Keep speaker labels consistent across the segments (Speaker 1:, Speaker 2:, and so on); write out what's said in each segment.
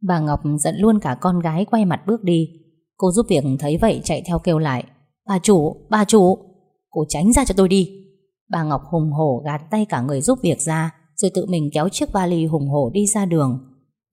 Speaker 1: Bà Ngọc giận luôn cả con gái quay mặt bước đi. Cô giúp việc thấy vậy chạy theo kêu lại Bà chủ, bà chủ Cô tránh ra cho tôi đi. Bà Ngọc hùng hổ gạt tay cả người giúp việc ra Rồi tự mình kéo chiếc vali hùng hổ đi ra đường.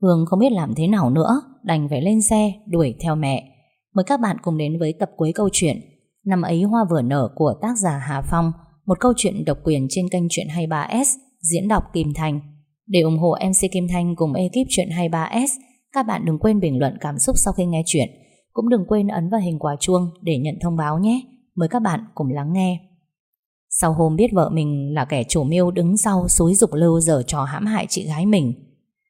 Speaker 1: Hương không biết làm thế nào nữa Đành phải lên xe đuổi theo mẹ. Mời các bạn cùng đến với tập cuối câu chuyện Năm ấy hoa vừa nở của tác giả Hà Phong Một câu chuyện độc quyền trên kênh Chuyện 23S Diễn đọc Kim Thanh. Để ủng hộ MC Kim Thanh cùng ekip Chuyện 23S các bạn đừng quên bình luận cảm xúc sau khi nghe chuyện. Cũng đừng quên ấn vào hình quả chuông Để nhận thông báo nhé. Mời các bạn cùng lắng nghe. Sau hôm biết vợ mình là kẻ chủ mưu đứng sau xúi dục lưu giờ trò hãm hại chị gái mình,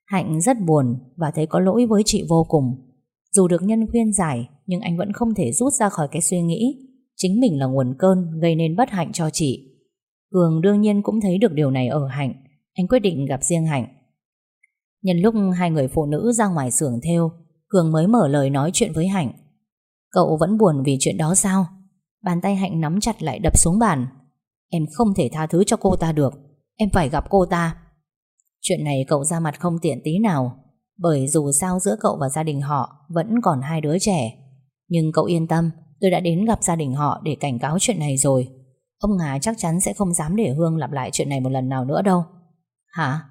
Speaker 1: Hạnh rất buồn và thấy có lỗi với chị vô cùng. Dù được nhân khuyên giải, Nhưng anh vẫn không thể rút ra khỏi cái suy nghĩ. Chính mình là nguồn cơn Gây nên bất hạnh cho chị. Cường đương nhiên cũng thấy được điều này ở Hạnh. Anh quyết định gặp riêng Hạnh. Nhân lúc hai người phụ nữ ra ngoài xưởng theo, Cường mới mở lời nói chuyện với Hạnh. Cậu vẫn buồn vì chuyện đó sao? Bàn tay Hạnh nắm chặt lại đập xuống bàn. Em không thể tha thứ cho cô ta được. Em phải gặp cô ta. Chuyện này cậu ra mặt không tiện tí nào, bởi dù sao giữa cậu và gia đình họ Vẫn còn hai đứa trẻ. Nhưng cậu yên tâm, Tôi đã đến gặp gia đình họ để cảnh cáo chuyện này rồi. Ông Ngà chắc chắn sẽ không dám để Hương lặp lại chuyện này một lần nào nữa đâu. Hả?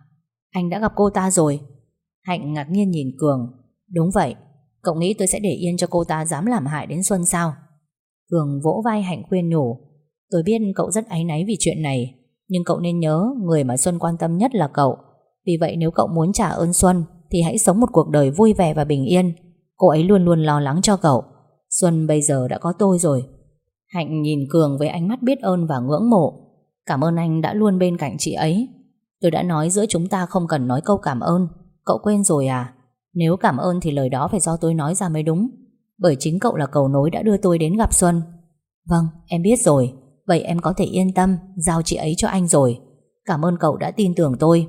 Speaker 1: Anh đã gặp cô ta rồi Hạnh ngạc nhiên nhìn Cường Đúng vậy, Cậu nghĩ tôi sẽ để yên cho cô ta dám làm hại đến Xuân sao Cường vỗ vai Hạnh khuyên nhủ Tôi biết cậu rất áy náy vì chuyện này, Nhưng cậu nên nhớ Người mà Xuân quan tâm nhất là cậu Vì vậy nếu cậu muốn trả ơn Xuân, thì hãy sống một cuộc đời vui vẻ và bình yên. Cô ấy luôn luôn lo lắng cho cậu. Xuân bây giờ đã có tôi rồi. Hạnh nhìn Cường với ánh mắt biết ơn và ngưỡng mộ. Cảm ơn anh đã luôn bên cạnh chị ấy. Tôi đã nói giữa chúng ta không cần nói câu cảm ơn. Cậu quên rồi à? Nếu cảm ơn thì lời đó phải do tôi nói ra mới đúng. Bởi chính cậu là cầu nối đã đưa tôi đến gặp Xuân. Vâng, em biết rồi. Vậy em có thể yên tâm giao chị ấy cho anh rồi. Cảm ơn cậu đã tin tưởng tôi.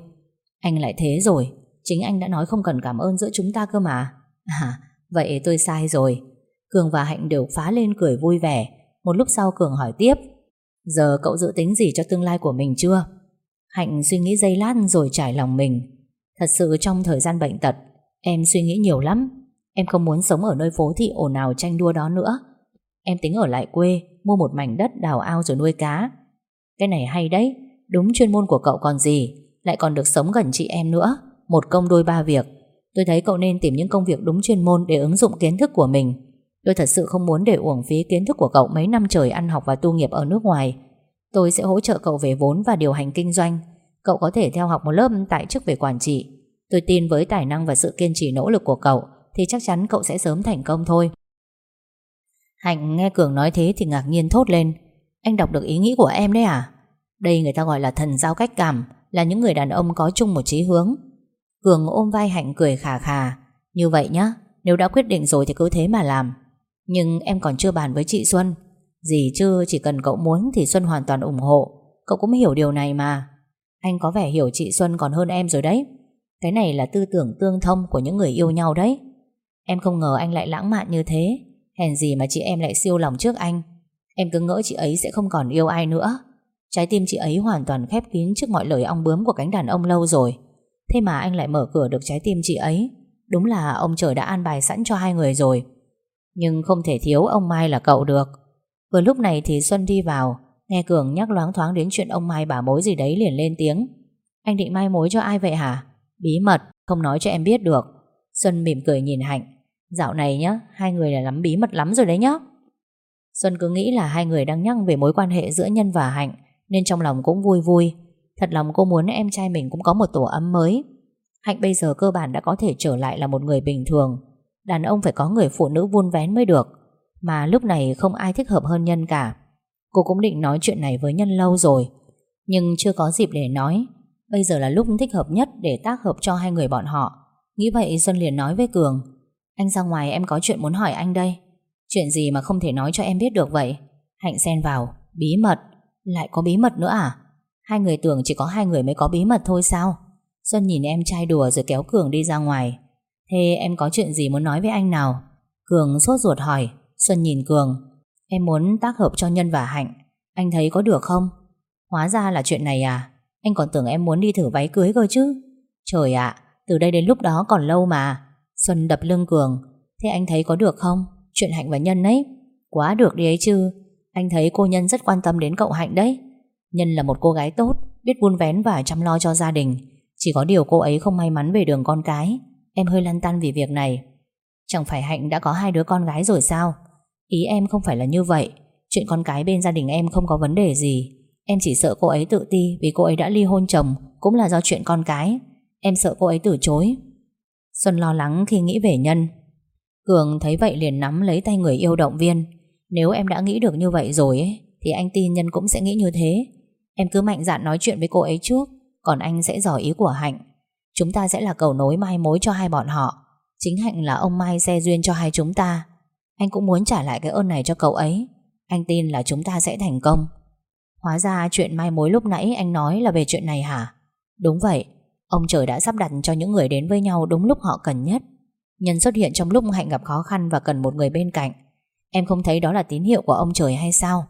Speaker 1: Anh lại thế rồi. Chính anh đã nói không cần cảm ơn giữa chúng ta cơ mà À vậy tôi sai rồi Cường và Hạnh đều phá lên cười vui vẻ Một lúc sau Cường hỏi tiếp Giờ cậu dự tính gì cho tương lai của mình chưa Hạnh suy nghĩ giây lát rồi trải lòng mình. Thật sự trong thời gian bệnh tật, Em suy nghĩ nhiều lắm. Em không muốn sống ở nơi phố thị ồn ào tranh đua đó nữa. Em tính ở lại quê, Mua một mảnh đất đào ao rồi nuôi cá. Cái này hay đấy, Đúng chuyên môn của cậu còn gì, Lại còn được sống gần chị em nữa, một công đôi ba việc. Tôi thấy cậu nên tìm những công việc đúng chuyên môn Để ứng dụng kiến thức của mình. Tôi thật sự không muốn để uổng phí kiến thức của cậu Mấy năm trời ăn học và tu nghiệp ở nước ngoài. Tôi sẽ hỗ trợ cậu về vốn và điều hành kinh doanh. Cậu có thể theo học một lớp tại chức về quản trị. Tôi tin với tài năng và sự kiên trì nỗ lực của cậu, Thì chắc chắn cậu sẽ sớm thành công thôi. Hạnh nghe Cường nói thế thì ngạc nhiên thốt lên. Anh đọc được ý nghĩ của em đấy à? Đây người ta gọi là thần giao cách cảm, Là những người đàn ông có chung một chí hướng. Cường ôm vai Hạnh cười khà khà. Như vậy nhá, Nếu đã quyết định rồi thì cứ thế mà làm. Nhưng em còn chưa bàn với chị Xuân. Gì chứ, chỉ cần cậu muốn Thì Xuân hoàn toàn ủng hộ. Cậu cũng hiểu điều này mà. Anh có vẻ hiểu chị Xuân còn hơn em rồi đấy. Cái này là tư tưởng tương thông Của những người yêu nhau đấy. Em không ngờ anh lại lãng mạn như thế. Hèn gì mà chị em lại siêu lòng trước anh. Em cứ ngỡ chị ấy sẽ không còn yêu ai nữa. Trái tim chị ấy hoàn toàn khép kín Trước mọi lời ong bướm của cánh đàn ông lâu rồi. Thế mà anh lại mở cửa được trái tim chị ấy. Đúng là ông trời đã an bài sẵn cho hai người rồi. Nhưng không thể thiếu ông Mai là cậu được. Vừa lúc này thì Xuân đi vào Nghe Cường nhắc loáng thoáng đến chuyện ông Mai bà mối gì đấy liền lên tiếng. Anh định mai mối cho ai vậy hả? Bí mật, không nói cho em biết được. Xuân mỉm cười nhìn Hạnh. Dạo này nhá, hai người là lắm bí mật lắm rồi đấy nhá. Xuân cứ nghĩ là hai người đang nhắc về mối quan hệ giữa Nhân và Hạnh Nên trong lòng cũng vui vui. Thật lòng cô muốn em trai mình cũng có một tổ ấm mới. Hạnh bây giờ cơ bản đã có thể trở lại là một người bình thường. Đàn ông phải có người phụ nữ vun vén mới được. Mà lúc này không ai thích hợp hơn Nhân cả. Cô cũng định nói chuyện này với Nhân lâu rồi, Nhưng chưa có dịp để nói. Bây giờ là lúc thích hợp nhất để tác hợp cho hai người bọn họ. Nghĩ vậy Xuân liền nói với Cường, Anh ra ngoài em có chuyện muốn hỏi anh đây. Chuyện gì mà không thể nói cho em biết được vậy? Hạnh xen vào, Bí mật. Lại có bí mật nữa à? Hai người tưởng chỉ có hai người mới có bí mật thôi sao? Xuân nhìn em trai đùa rồi kéo Cường đi ra ngoài. Thế em có chuyện gì muốn nói với anh nào? Cường sốt ruột hỏi. Xuân nhìn Cường. Em muốn tác hợp cho Nhân và Hạnh. Anh thấy có được không? Hóa ra là chuyện này à? Anh còn tưởng em muốn đi thử váy cưới cơ chứ? Trời ạ, Từ đây đến lúc đó còn lâu mà. Xuân đập lưng Cường. Thế anh thấy có được không? Chuyện Hạnh và Nhân ấy. Quá được đi ấy chứ. Anh thấy cô Nhân rất quan tâm đến cậu Hạnh đấy. Nhân là một cô gái tốt, Biết vun vén và chăm lo cho gia đình. Chỉ có điều cô ấy không may mắn về đường con cái. Em hơi lăn tăn vì việc này. Chẳng phải Hạnh đã có hai đứa con gái rồi sao? Ý em không phải là như vậy. Chuyện con cái bên gia đình em không có vấn đề gì. Em chỉ sợ cô ấy tự ti Vì cô ấy đã ly hôn chồng Cũng là do chuyện con cái. Em sợ cô ấy từ chối. Xuân lo lắng khi nghĩ về Nhân. Cường thấy vậy liền nắm lấy tay người yêu động viên. Nếu em đã nghĩ được như vậy rồi ấy, Thì anh tin Nhân cũng sẽ nghĩ như thế. Em cứ mạnh dạn nói chuyện với cô ấy trước Còn anh sẽ dò ý của Hạnh. Chúng ta sẽ là cầu nối mai mối cho hai bọn họ. Chính Hạnh là ông Mai xe duyên cho hai chúng ta. Anh cũng muốn trả lại cái ơn này cho cậu ấy. Anh tin là chúng ta sẽ thành công. Hóa ra chuyện mai mối lúc nãy anh nói là về chuyện này hả? Đúng vậy. Ông trời đã sắp đặt cho những người đến với nhau đúng lúc họ cần nhất. Nhân xuất hiện trong lúc Hạnh gặp khó khăn và cần một người bên cạnh. Em không thấy đó là tín hiệu của ông trời hay sao?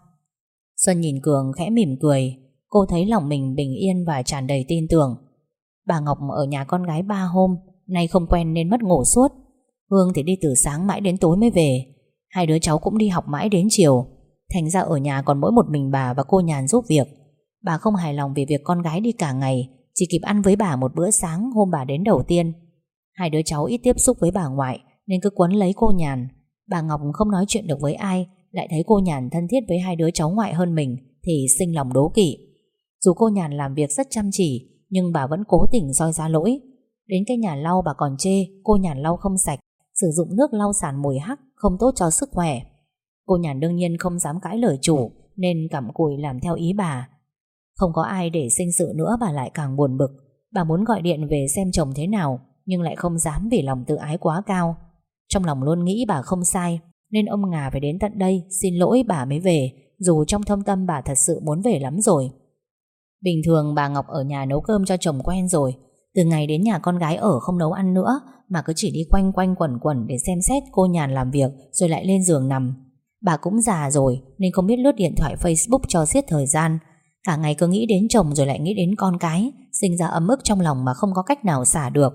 Speaker 1: Xuân nhìn Cường khẽ mỉm cười. Cô thấy lòng mình bình yên và tràn đầy tin tưởng. Bà Ngọc ở nhà con gái ba hôm, Nay không quen nên mất ngủ suốt. Hương thì đi từ sáng mãi đến tối mới về. Hai đứa cháu cũng đi học mãi đến chiều. Thành ra ở nhà còn mỗi một mình bà và cô nhàn giúp việc. Bà không hài lòng vì việc con gái đi cả ngày, Chỉ kịp ăn với bà một bữa sáng hôm bà đến đầu tiên. Hai đứa cháu ít tiếp xúc với bà ngoại, Nên cứ quấn lấy cô nhàn. Bà Ngọc không nói chuyện được với ai, Lại thấy cô nhàn thân thiết với hai đứa cháu ngoại hơn mình, Thì sinh lòng đố kỵ. Dù cô nhàn làm việc rất chăm chỉ, Nhưng bà vẫn cố tình soi ra lỗi. Đến cái nhà lau bà còn chê, Cô nhàn lau không sạch, Sử dụng nước lau sàn mùi hắc không tốt cho sức khỏe. Cô nhàn đương nhiên không dám cãi lời chủ, Nên cặm cùi làm theo ý bà. Không có ai để sinh sự nữa bà lại càng buồn bực. Bà muốn gọi điện về xem chồng thế nào, Nhưng lại không dám vì lòng tự ái quá cao. Trong lòng luôn nghĩ bà không sai, Nên ông Ngà phải đến tận đây Xin lỗi bà mới về, Dù trong thâm tâm bà thật sự muốn về lắm rồi. Bình thường bà Ngọc ở nhà nấu cơm cho chồng quen rồi từ ngày đến nhà con gái ở không nấu ăn nữa Mà cứ chỉ đi quanh quanh quẩn quẩn Để xem xét cô nhàn làm việc Rồi lại lên giường nằm Bà cũng già rồi nên không biết lướt điện thoại Facebook cho giết thời gian. Cả ngày cứ nghĩ đến chồng rồi lại nghĩ đến con cái, sinh ra ấm ức trong lòng mà không có cách nào xả được.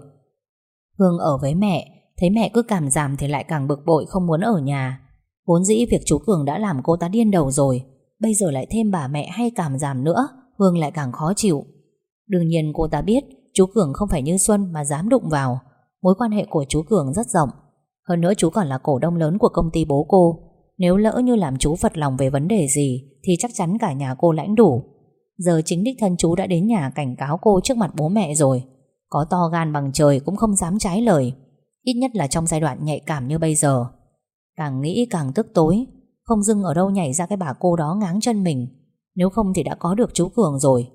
Speaker 1: Hương ở với mẹ, thấy mẹ cứ cảm giảm thì lại càng bực bội không muốn ở nhà. Vốn dĩ việc chú Cường đã làm cô ta điên đầu rồi, bây giờ lại thêm bà mẹ hay cảm giảm nữa, Hương lại càng khó chịu. Đương nhiên cô ta biết chú Cường không phải như Xuân mà dám đụng vào. Mối quan hệ của chú Cường rất rộng. Hơn nữa chú còn là cổ đông lớn của công ty bố cô. Nếu lỡ như làm chú phật lòng về vấn đề gì, Thì chắc chắn cả nhà cô lãnh đủ. Giờ chính đích thân chú đã đến nhà cảnh cáo cô trước mặt bố mẹ rồi. Có to gan bằng trời cũng không dám trái lời. Ít nhất là trong giai đoạn nhạy cảm như bây giờ. Càng nghĩ càng tức tối. Không dưng ở đâu nhảy ra cái bà cô đó ngáng chân mình. Nếu không thì đã có được chú Cường rồi.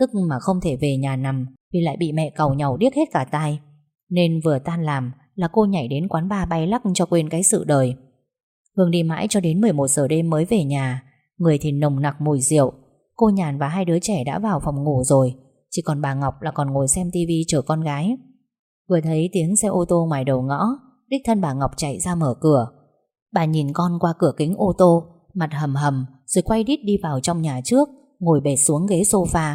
Speaker 1: Tức mà không thể về nhà nằm. Vì lại bị mẹ cầu nhau điếc hết cả tai. Nên vừa tan làm Là cô nhảy đến quán bar bay lắc cho quên cái sự đời. Hương đi mãi cho đến 11 giờ đêm mới về nhà, Người thì nồng nặc mùi rượu. Cô Nhàn và hai đứa trẻ đã vào phòng ngủ rồi, Chỉ còn bà Ngọc là còn ngồi xem tivi chờ con gái. Vừa thấy tiếng xe ô tô ngoài đầu ngõ, Đích thân bà Ngọc chạy ra mở cửa. Bà nhìn con qua cửa kính ô tô, Mặt hầm hầm, Rồi quay đít đi vào trong nhà trước, Ngồi bệt xuống ghế sofa.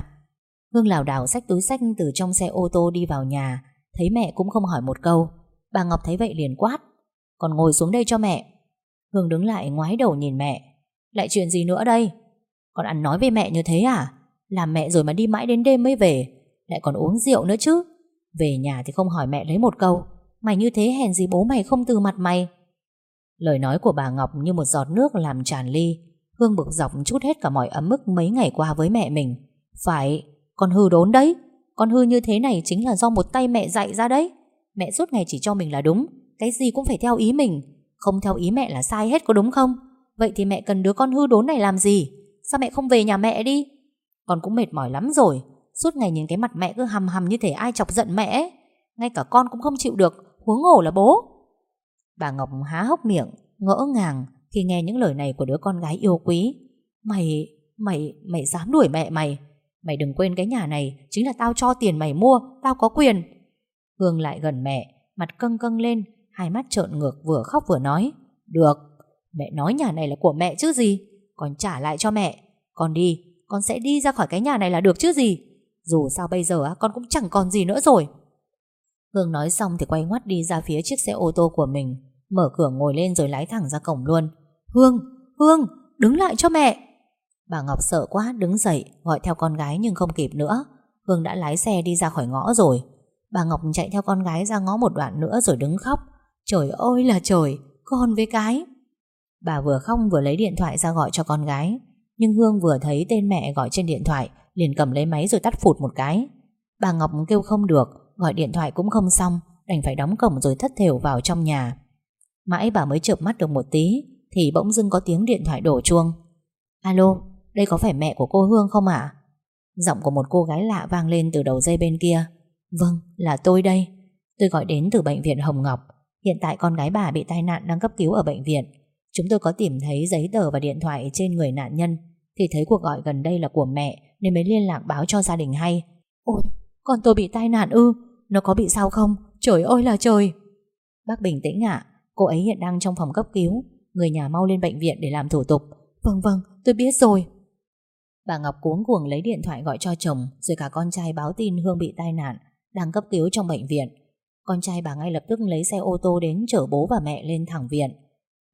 Speaker 1: Hương lảo đảo xách túi sách từ trong xe ô tô đi vào nhà, Thấy mẹ cũng không hỏi một câu. Bà Ngọc thấy vậy liền quát, Còn ngồi xuống đây cho mẹ. Hương đứng lại ngoái đầu nhìn mẹ, Lại chuyện gì nữa đây? Còn ăn nói với mẹ như thế à? Làm mẹ rồi mà đi mãi đến đêm mới về, Lại còn uống rượu nữa chứ. Về nhà thì không hỏi mẹ lấy một câu, Mày như thế hèn gì bố mày không từ mặt mày? Lời nói của bà Ngọc như một giọt nước làm tràn ly, Hương bực dọc chút hết cả mọi ấm ức mấy ngày qua với mẹ mình. Phải con hư đốn đấy. Con hư như thế này chính là do một tay mẹ dạy ra đấy. Mẹ suốt ngày chỉ cho mình là đúng Cái gì cũng phải theo ý mình. Không theo ý mẹ là sai hết có đúng không? Vậy thì mẹ cần đứa con hư đốn này làm gì? Sao mẹ không về nhà mẹ đi? Con cũng mệt mỏi lắm rồi. Suốt ngày nhìn cái mặt mẹ cứ hầm hầm như thể ai chọc giận mẹ ấy. Ngay cả con cũng không chịu được Huống hổ là bố. Bà Ngọc há hốc miệng Ngỡ ngàng khi nghe những lời này của đứa con gái yêu quý. Mày, mày, mày dám đuổi mẹ mày? Mày đừng quên cái nhà này Chính là tao cho tiền mày mua Tao có quyền. Hương lại gần mẹ Mặt căng căng lên Hai mắt trợn ngược vừa khóc vừa nói Được, mẹ nói nhà này là của mẹ chứ gì Con trả lại cho mẹ. Con đi, con sẽ đi ra khỏi cái nhà này là được chứ gì. Dù sao bây giờ con cũng chẳng còn gì nữa rồi. Hương nói xong thì quay ngoắt đi ra phía chiếc xe ô tô của mình Mở cửa ngồi lên rồi lái thẳng ra cổng luôn. Hương, Hương, đứng lại cho mẹ. Bà Ngọc sợ quá đứng dậy Gọi theo con gái nhưng không kịp nữa. Hương đã lái xe đi ra khỏi ngõ rồi. Bà Ngọc chạy theo con gái ra ngõ một đoạn nữa rồi đứng khóc. Trời ơi là trời Con với cái. Bà vừa khóc vừa lấy điện thoại ra gọi cho con gái. Nhưng Hương vừa thấy tên mẹ gọi trên điện thoại Liền cầm lấy máy rồi tắt phụt một cái. Bà Ngọc kêu không được Gọi điện thoại cũng không xong Đành phải đóng cổng rồi thất thểu vào trong nhà. Mãi bà mới chợp mắt được một tí Thì bỗng dưng có tiếng điện thoại đổ chuông. Alo, đây có phải mẹ của cô Hương không ạ? Giọng của một cô gái lạ vang lên từ đầu dây bên kia. Vâng, là tôi đây. Tôi gọi đến từ bệnh viện Hồng Ngọc. Hiện tại con gái bà bị tai nạn đang cấp cứu ở bệnh viện. Chúng tôi có tìm thấy giấy tờ và điện thoại trên người nạn nhân. Thì thấy cuộc gọi gần đây là của mẹ Nên mới liên lạc báo cho gia đình hay. Ôi, con tôi bị tai nạn ư? Nó có bị sao không? Trời ơi là trời! Bác bình tĩnh ạ. Cô ấy hiện đang trong phòng cấp cứu. Người nhà mau lên bệnh viện để làm thủ tục. Vâng vâng, tôi biết rồi. Bà Ngọc cuống cuồng lấy điện thoại gọi cho chồng Rồi cả con trai báo tin Hương bị tai nạn Đang cấp cứu trong bệnh viện. Con trai bà ngay lập tức lấy xe ô tô đến Chở bố và mẹ lên thẳng viện.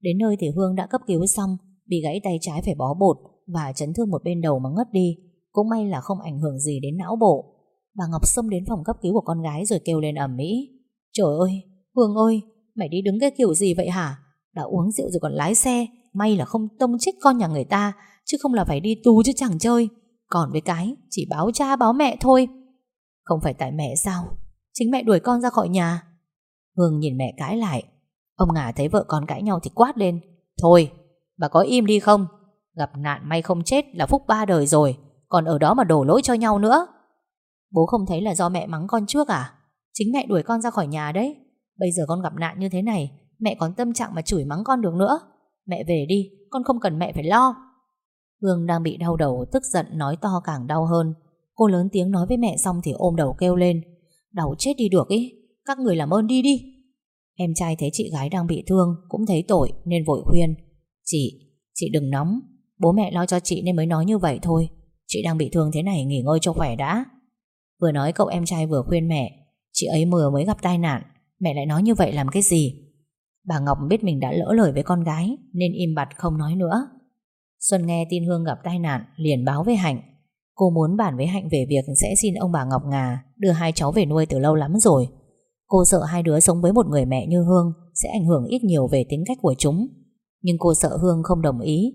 Speaker 1: Đến nơi thì Hương đã cấp cứu xong Bị gãy tay trái phải bó bột Và chấn thương một bên đầu mà ngất đi Cũng may là không ảnh hưởng gì đến não bộ. Bà Ngọc xông đến phòng cấp cứu của con gái Rồi kêu lên ẩm mỹ Trời ơi, Hương ơi Mày đi đứng cái kiểu gì vậy hả? Đã uống rượu rồi còn lái xe May là không tông chết con nhà người ta Chứ không là phải đi tù chứ chẳng chơi. Còn với cái, chỉ báo cha báo mẹ thôi. Không phải tại mẹ sao? Chính mẹ đuổi con ra khỏi nhà. Hương nhìn mẹ cãi lại. Ông ngả thấy vợ con cãi nhau thì quát lên. Thôi, bà có im đi không? Gặp nạn may không chết là phúc ba đời rồi. Còn ở đó mà đổ lỗi cho nhau nữa. Bố không thấy là do mẹ mắng con trước à? Chính mẹ đuổi con ra khỏi nhà đấy. Bây giờ con gặp nạn như thế này, Mẹ còn tâm trạng mà chửi mắng con được nữa. Mẹ về đi, Con không cần mẹ phải lo. Hương đang bị đau đầu Tức giận nói to càng đau hơn. Cô lớn tiếng nói với mẹ xong thì ôm đầu kêu lên. Đau chết đi được ý Các người làm ơn đi đi. Em trai thấy chị gái đang bị thương Cũng thấy tội nên vội khuyên. Chị, chị đừng nóng Bố mẹ lo cho chị nên mới nói như vậy thôi. Chị đang bị thương thế này nghỉ ngơi cho khỏe đã. Vừa nói cậu em trai vừa khuyên mẹ. Chị ấy vừa mới gặp tai nạn Mẹ lại nói như vậy làm cái gì? Bà Ngọc biết mình đã lỡ lời với con gái Nên im bặt không nói nữa. Xuân nghe tin Hương gặp tai nạn, Liền báo với Hạnh. Cô muốn bàn với Hạnh về việc sẽ xin ông bà Ngọc Ngà Đưa hai cháu về nuôi từ lâu lắm rồi. Cô sợ hai đứa sống với một người mẹ như Hương Sẽ ảnh hưởng ít nhiều về tính cách của chúng. Nhưng cô sợ Hương không đồng ý.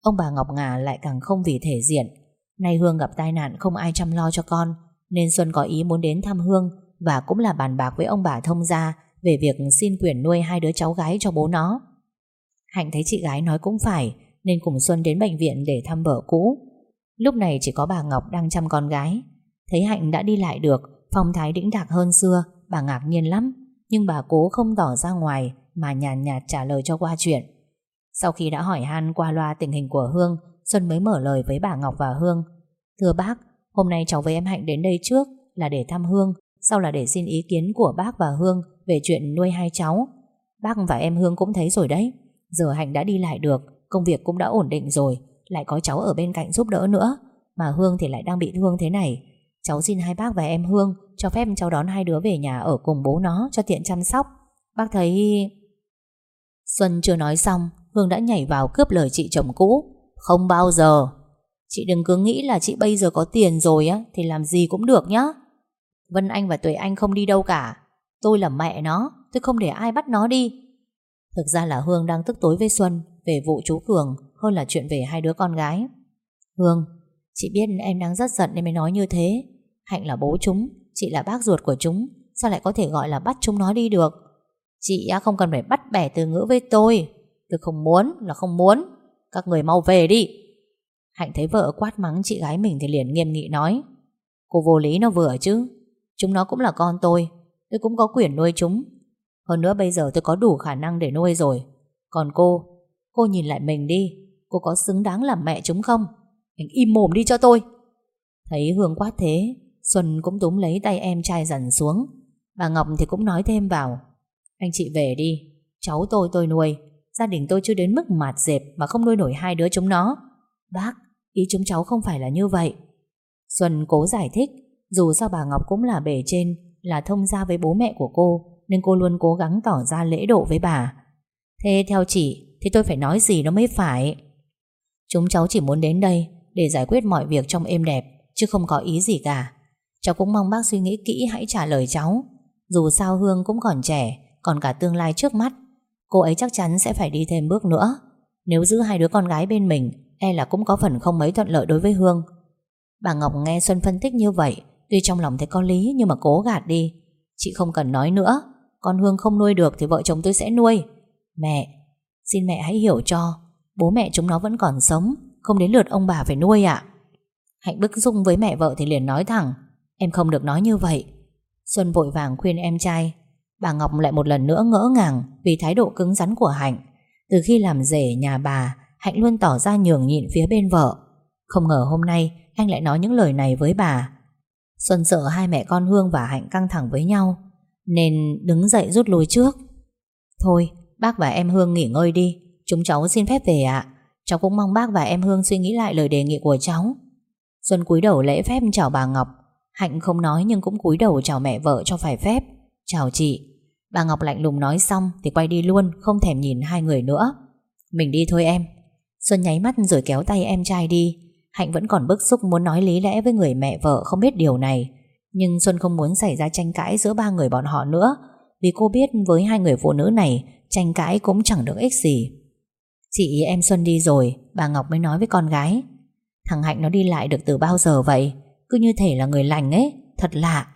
Speaker 1: Ông bà Ngọc Ngà lại càng không vì thể diện. Nay Hương gặp tai nạn không ai chăm lo cho con, Nên Xuân có ý muốn đến thăm Hương Và cũng là bàn bạc với ông bà thông gia Về việc xin quyền nuôi hai đứa cháu gái cho bố nó. Hạnh thấy chị gái nói cũng phải nên cùng Xuân đến bệnh viện để thăm vợ cũ. Lúc này chỉ có bà Ngọc đang chăm con gái. Thấy Hạnh đã đi lại được Phong thái đĩnh đạc hơn xưa Bà ngạc nhiên lắm. Nhưng bà cố không tỏ ra ngoài Mà nhàn nhạt, nhạt trả lời cho qua chuyện. Sau khi đã hỏi han qua loa tình hình của Hương Xuân mới mở lời với bà Ngọc và Hương. Thưa bác Hôm nay cháu với em Hạnh đến đây trước Là để thăm Hương Sau là để xin ý kiến của bác và Hương Về chuyện nuôi hai cháu. Bác và em Hương cũng thấy rồi đấy. Giờ Hạnh đã đi lại được Công việc cũng đã ổn định rồi Lại có cháu ở bên cạnh giúp đỡ nữa Mà Hương thì lại đang bị thương thế này Cháu xin hai bác và em Hương cho phép cháu đón hai đứa về nhà ở cùng bố nó cho tiện chăm sóc. Bác thấy... Xuân chưa nói xong, Hương đã nhảy vào cướp lời chị chồng cũ. Không bao giờ. Chị đừng cứ nghĩ là chị bây giờ có tiền rồi á, thì làm gì cũng được nhá. Vân Anh và Tuệ Anh không đi đâu cả. Tôi là mẹ nó, tôi không để ai bắt nó đi. Thực ra là Hương đang tức tối với Xuân về vụ chú Cường hơn là chuyện về hai đứa con gái. Hương, chị biết em đang rất giận nên mới nói như thế. Hạnh là bố chúng, Chị là bác ruột của chúng Sao lại có thể gọi là bắt chúng nó đi được? Chị không cần phải bắt bẻ từ ngữ với tôi. Tôi không muốn là không muốn. Các người mau về đi. Hạnh thấy vợ quát mắng chị gái mình Thì liền nghiêm nghị nói. Cô vô lý nó vừa chứ. Chúng nó cũng là con tôi. Tôi cũng có quyền nuôi chúng. Hơn nữa bây giờ tôi có đủ khả năng để nuôi rồi. Còn cô Cô nhìn lại mình đi. Cô có xứng đáng làm mẹ chúng không? Anh im mồm đi cho tôi. Thấy Hương quát thế Xuân cũng túm lấy tay em trai dần xuống. Bà Ngọc thì cũng nói thêm vào. Anh chị về đi Cháu tôi tôi nuôi. Gia đình tôi chưa đến mức mạt dẹp Mà không nuôi nổi hai đứa chúng nó. Bác, ý chúng cháu không phải là như vậy. Xuân cố giải thích Dù sao bà Ngọc cũng là bề trên là thông gia với bố mẹ của cô Nên cô luôn cố gắng tỏ ra lễ độ với bà. Thế theo chị thì tôi phải nói gì nó mới phải? Chúng cháu chỉ muốn đến đây Để giải quyết mọi việc trong êm đẹp, Chứ không có ý gì cả. Cháu cũng mong bác suy nghĩ kỹ hãy trả lời cháu. Dù sao Hương cũng còn trẻ, Còn cả tương lai trước mắt. Cô ấy chắc chắn sẽ phải đi thêm bước nữa. Nếu giữ hai đứa con gái bên mình E là cũng có phần không mấy thuận lợi đối với Hương. Bà Ngọc nghe Xuân phân tích như vậy, Tuy trong lòng thấy có lý Nhưng mà cố gạt đi. Chị không cần nói nữa. Con Hương không nuôi được thì vợ chồng tôi sẽ nuôi. Mẹ Xin mẹ hãy hiểu cho, Bố mẹ chúng nó vẫn còn sống, Không đến lượt ông bà phải nuôi ạ. Hạnh bức dung với mẹ vợ thì liền nói thẳng, Em không được nói như vậy. Xuân vội vàng khuyên em trai, Bà Ngọc lại một lần nữa ngỡ ngàng Vì thái độ cứng rắn của Hạnh. Từ khi làm rể nhà bà, Hạnh luôn tỏ ra nhường nhịn phía bên vợ. Không ngờ hôm nay anh lại nói những lời này với bà. Xuân sợ hai mẹ con Hương và Hạnh căng thẳng với nhau, Nên đứng dậy rút lui trước. Thôi bác và em Hương nghỉ ngơi đi. Chúng cháu xin phép về ạ. Cháu cũng mong bác và em Hương suy nghĩ lại lời đề nghị của cháu. Xuân cúi đầu lễ phép chào bà Ngọc. Hạnh không nói nhưng cũng cúi đầu chào mẹ vợ cho phải phép. Chào chị. Bà Ngọc lạnh lùng nói xong Thì quay đi luôn, không thèm nhìn hai người nữa. Mình đi thôi em. Xuân nháy mắt rồi kéo tay em trai đi. Hạnh vẫn còn bức xúc muốn nói lý lẽ với người mẹ vợ không biết điều này. Nhưng Xuân không muốn xảy ra tranh cãi giữa ba người bọn họ nữa. Vì cô biết với hai người phụ nữ này Tranh cãi cũng chẳng được ích gì. Chị, em Xuân đi rồi, Bà Ngọc mới nói với con gái. Thằng Hạnh nó đi lại được từ bao giờ vậy? Cứ như thể là người lành ấy, Thật lạ.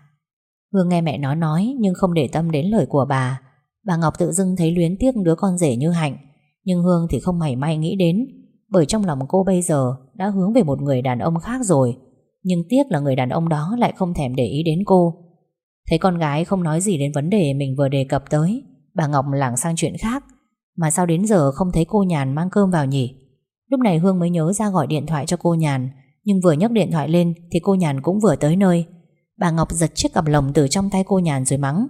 Speaker 1: Hương nghe mẹ nó nói nhưng không để tâm đến lời của bà. Bà Ngọc tự dưng thấy luyến tiếc đứa con rể như Hạnh. Nhưng Hương thì không mảy may nghĩ đến, Bởi trong lòng cô bây giờ Đã hướng về một người đàn ông khác rồi. Nhưng tiếc là người đàn ông đó Lại không thèm để ý đến cô. Thấy con gái không nói gì đến vấn đề Mình vừa đề cập tới Bà Ngọc lảng sang chuyện khác. Mà sao đến giờ không thấy cô Nhàn mang cơm vào nhỉ? Lúc này Hương mới nhớ ra gọi điện thoại cho cô Nhàn, Nhưng vừa nhấc điện thoại lên Thì cô Nhàn cũng vừa tới nơi. Bà Ngọc giật chiếc cặp lồng từ trong tay cô Nhàn rồi mắng.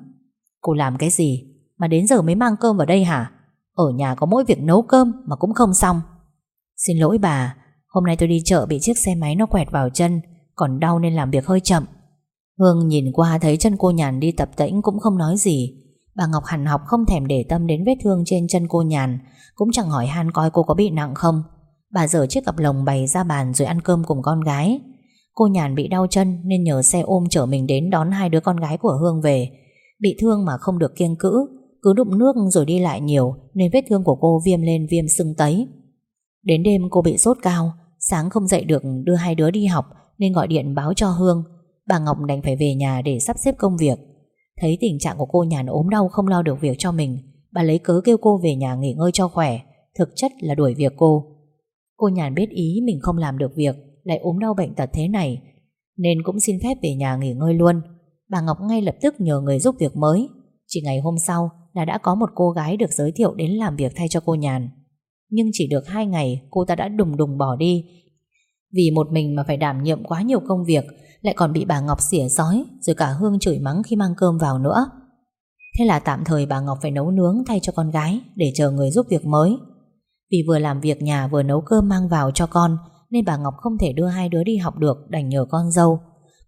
Speaker 1: Cô làm cái gì? Mà đến giờ mới mang cơm vào đây hả? Ở nhà có mỗi việc nấu cơm mà cũng không xong. Xin lỗi bà, Hôm nay tôi đi chợ bị chiếc xe máy nó quẹt vào chân, Còn đau nên làm việc hơi chậm. Hương nhìn qua thấy chân cô Nhàn đi tập tễnh cũng không nói gì. Bà Ngọc hẳn học không thèm để tâm đến vết thương trên chân cô Nhàn Cũng chẳng hỏi han coi cô có bị nặng không Bà dở chiếc cặp lồng bày ra bàn rồi ăn cơm cùng con gái Cô Nhàn bị đau chân nên nhờ xe ôm chở mình đến đón hai đứa con gái của Hương về. Bị thương mà không được kiêng cữ, cứ đụng nước rồi đi lại nhiều nên vết thương của cô viêm lên viêm sưng tấy. Đến đêm cô bị sốt cao, sáng không dậy được đưa hai đứa đi học nên gọi điện báo cho Hương. Bà Ngọc đành phải về nhà để sắp xếp công việc. Thấy tình trạng của cô Nhàn ốm đau không lo được việc cho mình, bà lấy cớ kêu cô về nhà nghỉ ngơi cho khỏe, thực chất là đuổi việc cô. Cô Nhàn biết ý mình không làm được việc lại ốm đau bệnh tật thế này Nên cũng xin phép về nhà nghỉ ngơi luôn. Bà Ngọc ngay lập tức nhờ người giúp việc mới. Chỉ ngày hôm sau là đã có một cô gái được giới thiệu đến làm việc thay cho cô Nhàn. Nhưng chỉ được hai ngày cô ta đã đùng đùng bỏ đi. Vì một mình mà phải đảm nhiệm quá nhiều công việc lại còn bị bà Ngọc xỉa sói, Rồi cả Hương chửi mắng khi mang cơm vào nữa Thế là tạm thời bà Ngọc phải nấu nướng thay cho con gái, Để chờ người giúp việc mới Vì vừa làm việc nhà vừa nấu cơm mang vào cho con, nên bà Ngọc không thể đưa hai đứa đi học được, đành nhờ con dâu.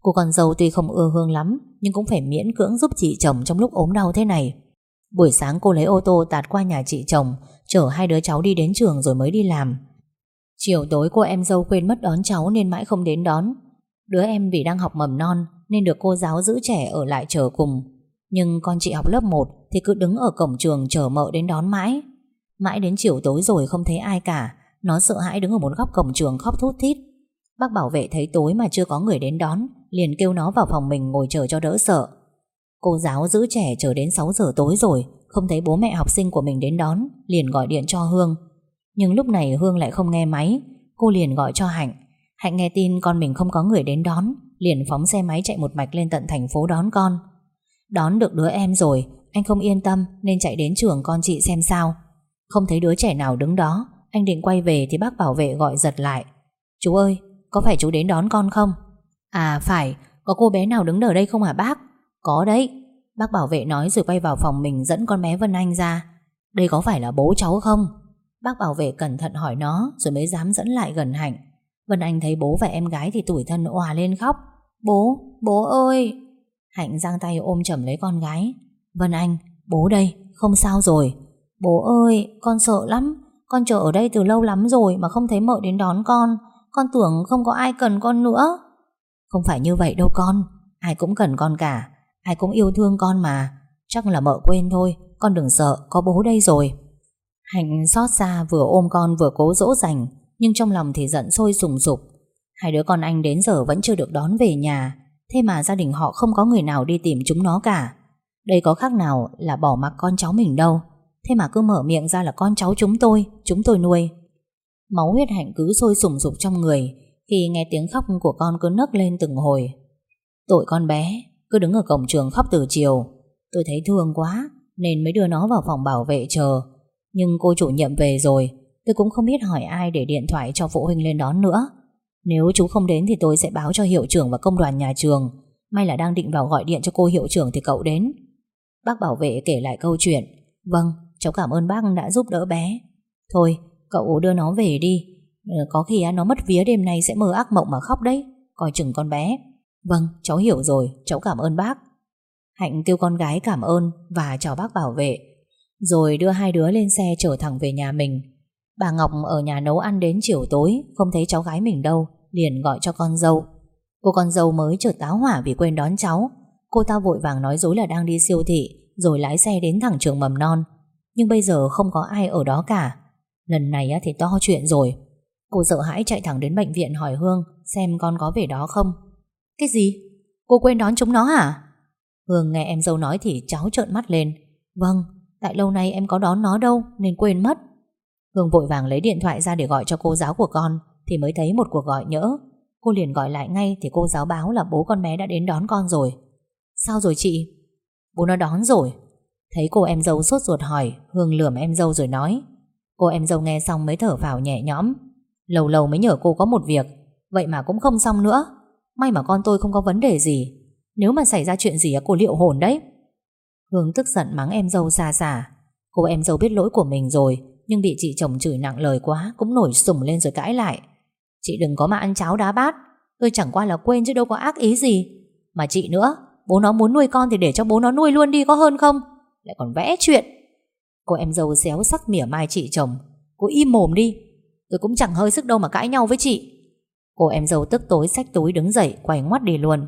Speaker 1: Cô con dâu tuy không ưa Hương lắm, nhưng cũng phải miễn cưỡng giúp chị chồng trong lúc ốm đau thế này. Buổi sáng cô lấy ô tô tạt qua nhà chị chồng, chở hai đứa cháu đi đến trường rồi mới đi làm. Chiều tối cô em dâu quên mất đón cháu nên mãi không đến đón. Đứa em vì đang học mầm non nên được cô giáo giữ trẻ ở lại chờ cùng. Nhưng con chị học lớp 1 thì cứ đứng ở cổng trường chờ mợ đến đón mãi. Mãi đến chiều tối rồi không thấy ai cả. Nó sợ hãi đứng ở một góc cổng trường khóc thút thít. Bác bảo vệ thấy tối mà chưa có người đến đón, Liền kêu nó vào phòng mình ngồi chờ cho đỡ sợ. Cô giáo giữ trẻ chờ đến 6 giờ tối rồi, Không thấy bố mẹ học sinh của mình đến đón, Liền gọi điện cho Hương. Nhưng lúc này Hương lại không nghe máy. Cô liền gọi cho Hạnh. Hạnh nghe tin con mình không có người đến đón, Liền phóng xe máy chạy một mạch lên tận thành phố đón con. Đón được đứa em rồi, Anh không yên tâm nên chạy đến trường con chị xem sao. Không thấy đứa trẻ nào đứng đó, anh định quay về thì bác bảo vệ gọi giật lại. Chú ơi, Có phải chú đến đón con không? À phải, Có cô bé nào đứng ở đây không hả bác? Có đấy. Bác bảo vệ nói rồi quay vào phòng mình dẫn con bé Vân Anh ra. Đây có phải là bố cháu không? Bác bảo vệ cẩn thận hỏi nó Rồi mới dám dẫn lại gần Hạnh. Vân Anh thấy bố và em gái thì tủi thân òa lên khóc. Bố, bố ơi! Hạnh giang tay ôm chầm lấy con gái. Vân Anh, bố đây, không sao rồi. Bố ơi, con sợ lắm. Con chờ ở đây từ lâu lắm rồi Mà không thấy mợ đến đón con. Con tưởng không có ai cần con nữa. Không phải như vậy đâu con. Ai cũng cần con cả. Ai cũng yêu thương con mà. Chắc là mợ quên thôi. Con đừng sợ, có bố đây rồi. Hạnh xót xa vừa ôm con vừa cố dỗ dành. Nhưng trong lòng thì giận sôi sùng sục. Hai đứa con anh đến giờ vẫn chưa được đón về nhà, Thế mà gia đình họ không có người nào đi tìm chúng nó cả. Đây có khác nào là bỏ mặc con cháu mình đâu, Thế mà cứ mở miệng ra là con cháu chúng tôi Chúng tôi nuôi. Máu huyết hạnh cứ sôi sùng sục trong người Khi nghe tiếng khóc của con cứ nấc lên từng hồi. Tội con bé Cứ đứng ở cổng trường khóc từ chiều. Tôi thấy thương quá, Nên mới đưa nó vào phòng bảo vệ chờ. Nhưng cô chủ nhiệm về rồi Tôi cũng không biết hỏi ai để điện thoại cho phụ huynh lên đón nữa. Nếu chú không đến thì tôi sẽ báo cho hiệu trưởng và công đoàn nhà trường. May là đang định vào gọi điện cho cô hiệu trưởng thì cậu đến. Bác bảo vệ kể lại câu chuyện. Vâng, cháu cảm ơn bác đã giúp đỡ bé. Thôi, cậu đưa nó về đi. Ờ, có khi nó mất vía đêm nay sẽ mơ ác mộng mà khóc đấy. Coi chừng con bé. Vâng, cháu hiểu rồi, cháu cảm ơn bác. Hạnh kêu con gái cảm ơn Và chào bác bảo vệ. Rồi đưa hai đứa lên xe chở thẳng về nhà mình. Bà Ngọc ở nhà nấu ăn đến chiều tối Không thấy cháu gái mình đâu Liền gọi cho con dâu. Cô con dâu mới chợt táo hỏa vì quên đón cháu. Cô ta vội vàng nói dối là đang đi siêu thị Rồi lái xe đến thẳng trường mầm non. Nhưng bây giờ không có ai ở đó cả. Lần này thì to chuyện rồi. Cô sợ hãi chạy thẳng đến bệnh viện hỏi Hương Xem con có về đó không. Cái gì? Cô quên đón chúng nó hả? Hương nghe em dâu nói thì cháu trợn mắt lên. Vâng, tại lâu nay em có đón nó đâu Nên quên mất. Hương vội vàng lấy điện thoại ra để gọi cho cô giáo của con, Thì mới thấy một cuộc gọi nhỡ. Cô liền gọi lại ngay Thì cô giáo báo là bố con bé đã đến đón con rồi. Sao rồi chị? Bố nó đón rồi. Thấy cô em dâu sốt ruột hỏi, Hương lườm em dâu rồi nói. Cô em dâu nghe xong mới thở phào nhẹ nhõm. Lâu lâu mới nhờ cô có một việc, Vậy mà cũng không xong nữa. May mà con tôi không có vấn đề gì. Nếu mà xảy ra chuyện gì cô liệu hồn đấy. Hương tức giận mắng em dâu xa xả. Cô em dâu biết lỗi của mình rồi nhưng bị chị chồng chửi nặng lời quá, Cũng nổi sùng lên rồi cãi lại. Chị đừng có mà ăn cháo đá bát. Tôi chẳng qua là quên chứ đâu có ác ý gì. Mà chị nữa, Bố nó muốn nuôi con thì để cho bố nó nuôi luôn đi, có hơn không? Lại còn vẽ chuyện. Cô em dâu xéo sắc mỉa mai chị chồng. Cô im mồm đi. Tôi cũng chẳng hơi sức đâu mà cãi nhau với chị. Cô em dâu tức tối xách túi đứng dậy, Quay ngoắt đi luôn.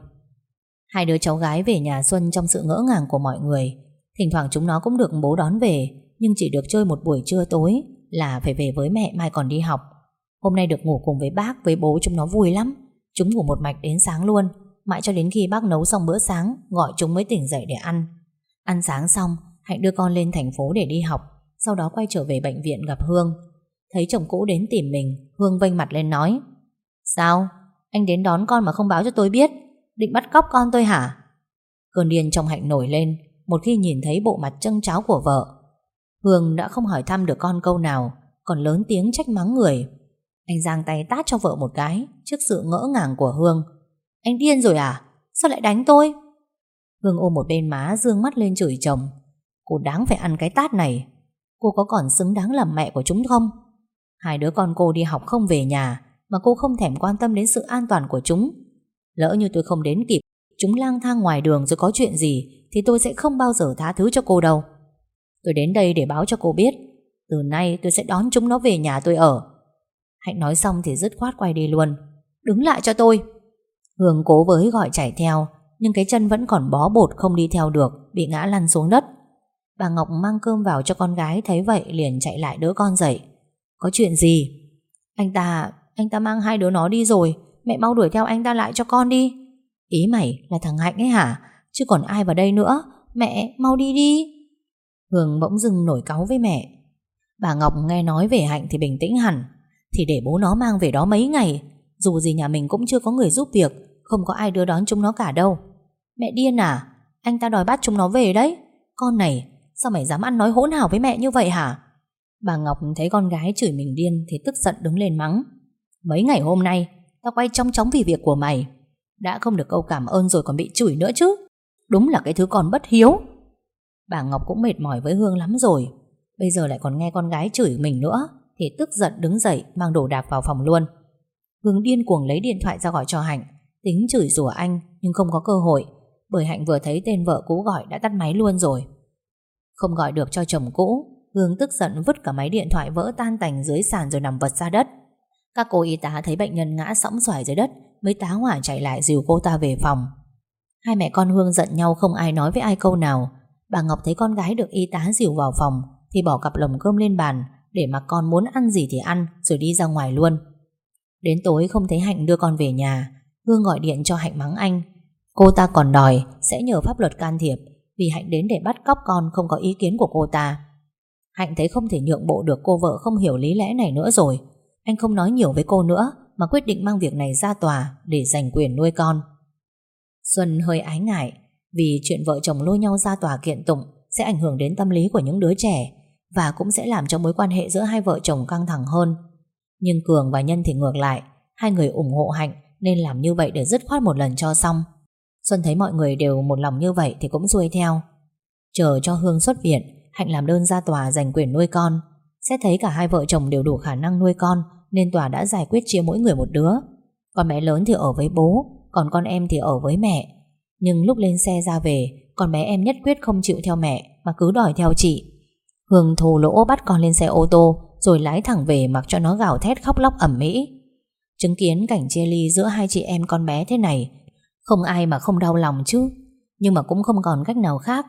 Speaker 1: Hai đứa cháu gái về nhà Xuân trong sự ngỡ ngàng của mọi người. Thỉnh thoảng chúng nó cũng được bố đón về. Nhưng chỉ được chơi một buổi trưa tối Là phải về với mẹ mai còn đi học. Hôm nay được ngủ cùng với bác, Với bố chúng nó vui lắm. Chúng ngủ một mạch đến sáng luôn. Mãi cho đến khi bác nấu xong bữa sáng, Gọi chúng mới tỉnh dậy để ăn. Ăn sáng xong Hạnh đưa con lên thành phố để đi học, Sau đó quay trở về bệnh viện gặp Hương. Thấy chồng cũ đến tìm mình, Hương vênh mặt lên nói, Sao? Anh đến đón con mà không báo cho tôi biết? Định bắt cóc con tôi hả? Cơn điên trong Hạnh nổi lên, Một khi nhìn thấy bộ mặt trân cháo của vợ Hương đã không hỏi thăm được con câu nào, Còn lớn tiếng trách mắng người Anh giang tay tát cho vợ một cái Trước sự ngỡ ngàng của Hương Anh điên rồi à? Sao lại đánh tôi? Hương ôm một bên má dương mắt lên chửi chồng Cô đáng phải ăn cái tát này Cô có còn xứng đáng làm mẹ của chúng không? Hai đứa con cô đi học không về nhà Mà cô không thèm quan tâm đến sự an toàn của chúng Lỡ như tôi không đến kịp, Chúng lang thang ngoài đường rồi có chuyện gì Thì tôi sẽ không bao giờ tha thứ cho cô đâu Tôi đến đây để báo cho cô biết. Từ nay tôi sẽ đón chúng nó về nhà tôi ở. Hạnh nói xong thì dứt khoát quay đi luôn. Đứng lại cho tôi. Hương cố với gọi chạy theo Nhưng cái chân vẫn còn bó bột không đi theo được Bị ngã lăn xuống đất. Bà Ngọc mang cơm vào cho con gái Thấy vậy liền chạy lại đỡ con dậy. Có chuyện gì? Anh ta, anh ta mang hai đứa nó đi rồi. Mẹ mau đuổi theo anh ta lại cho con đi. Ý mày là thằng Hạnh ấy hả? Chứ còn ai vào đây nữa. Mẹ mau đi đi. Hương bỗng dưng nổi cáu với mẹ. Bà Ngọc nghe nói về Hạnh thì bình tĩnh hẳn. Thì để bố nó mang về đó mấy ngày, Dù gì nhà mình cũng chưa có người giúp việc, Không có ai đưa đón chúng nó cả đâu. Mẹ điên à? Anh ta đòi bắt chúng nó về đấy. Con này, Sao mày dám ăn nói hỗn hào với mẹ như vậy hả? Bà Ngọc thấy con gái chửi mình điên Thì tức giận đứng lên mắng. Mấy ngày hôm nay, Tao quay trong chóng vì việc của mày. Đã không được câu cảm ơn rồi còn bị chửi nữa chứ. Đúng là cái thứ còn bất hiếu. Bà Ngọc cũng mệt mỏi với Hương lắm rồi. Bây giờ lại còn nghe con gái chửi mình nữa, Thì tức giận đứng dậy, Mang đồ đạc vào phòng luôn. Hương điên cuồng lấy điện thoại ra gọi cho Hạnh. Tính chửi rủa anh, nhưng không có cơ hội, Bởi Hạnh vừa thấy tên vợ cũ gọi đã tắt máy luôn rồi. Không gọi được cho chồng cũ, Hương tức giận vứt cả máy điện thoại vỡ tan tành dưới sàn rồi nằm vật ra đất. Các cô y tá thấy bệnh nhân ngã sõng xoài dưới đất, Mới tá hỏa chạy lại dìu cô ta về phòng. Hai mẹ con Hương giận nhau không ai nói với ai câu nào. Bà Ngọc thấy con gái được y tá dìu vào phòng Thì bỏ cặp lồng cơm lên bàn Để mà con muốn ăn gì thì ăn Rồi đi ra ngoài luôn. Đến tối không thấy Hạnh đưa con về nhà, Hương gọi điện cho Hạnh mắng anh. Cô ta còn đòi sẽ nhờ pháp luật can thiệp Vì Hạnh đến để bắt cóc con Không có ý kiến của cô ta. Hạnh thấy không thể nhượng bộ được cô vợ không hiểu lý lẽ này nữa rồi. Anh không nói nhiều với cô nữa Mà quyết định mang việc này ra tòa Để giành quyền nuôi con. Xuân hơi ái ngại vì chuyện vợ chồng lôi nhau ra tòa kiện tụng Sẽ ảnh hưởng đến tâm lý của những đứa trẻ Và cũng sẽ làm cho mối quan hệ giữa hai vợ chồng căng thẳng hơn. Nhưng Cường và Nhân thì ngược lại, Hai người ủng hộ Hạnh Nên làm như vậy để dứt khoát một lần cho xong. Xuân thấy mọi người đều một lòng như vậy Thì cũng xuôi theo. Chờ cho Hương xuất viện, Hạnh làm đơn ra tòa giành quyền nuôi con. Xét thấy cả hai vợ chồng đều đủ khả năng nuôi con Nên tòa đã giải quyết chia mỗi người một đứa. Con bé lớn thì ở với bố, Còn con em thì ở với mẹ. Nhưng lúc lên xe ra về, Con bé em nhất quyết không chịu theo mẹ, Mà cứ đòi theo chị. Hương thù lỗ bắt con lên xe ô tô, Rồi lái thẳng về mặc cho nó gào thét khóc lóc ẩm mỹ Chứng kiến cảnh chia ly giữa hai chị em con bé thế này, Không ai mà không đau lòng chứ, Nhưng mà cũng không còn cách nào khác.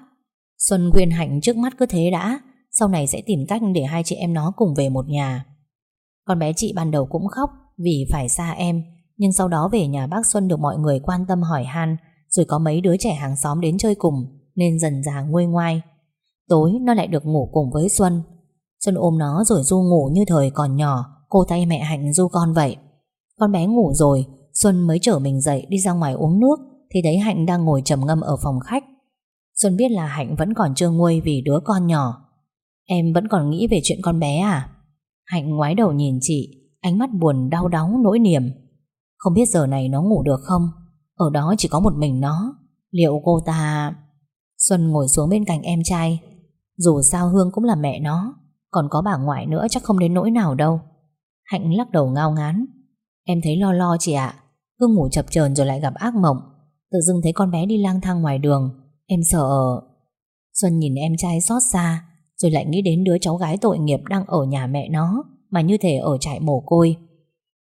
Speaker 1: Xuân khuyên Hạnh trước mắt cứ thế đã, Sau này sẽ tìm cách để hai chị em nó cùng về một nhà. Con bé chị ban đầu cũng khóc Vì phải xa em, Nhưng sau đó về nhà bác Xuân được mọi người quan tâm hỏi han rồi có mấy đứa trẻ hàng xóm đến chơi cùng, Nên dần dà nguôi ngoai. Tối nó lại được ngủ cùng với Xuân. Xuân ôm nó rồi du ngủ như thời còn nhỏ, Cô tay mẹ Hạnh du con vậy. Con bé ngủ rồi, Xuân mới chở mình dậy đi ra ngoài uống nước, Thì thấy Hạnh đang ngồi trầm ngâm ở phòng khách. Xuân biết là Hạnh vẫn còn chưa nguôi vì đứa con nhỏ. Em vẫn còn nghĩ về chuyện con bé à? Hạnh ngoái đầu nhìn chị, Ánh mắt buồn, đau đáu, nỗi niềm. Không biết giờ này nó ngủ được không? Ở đó chỉ có một mình nó. Liệu cô ta Xuân ngồi xuống bên cạnh em trai. Dù sao Hương cũng là mẹ nó. Còn có bà ngoại nữa chắc không đến nỗi nào đâu. Hạnh lắc đầu ngao ngán. Em thấy lo lo chị ạ. Hương ngủ chập chờn rồi lại gặp ác mộng. Tự dưng thấy con bé đi lang thang ngoài đường. Em sợ Xuân nhìn em trai xót xa, Rồi lại nghĩ đến đứa cháu gái tội nghiệp Đang ở nhà mẹ nó, Mà như thể ở trại mồ côi.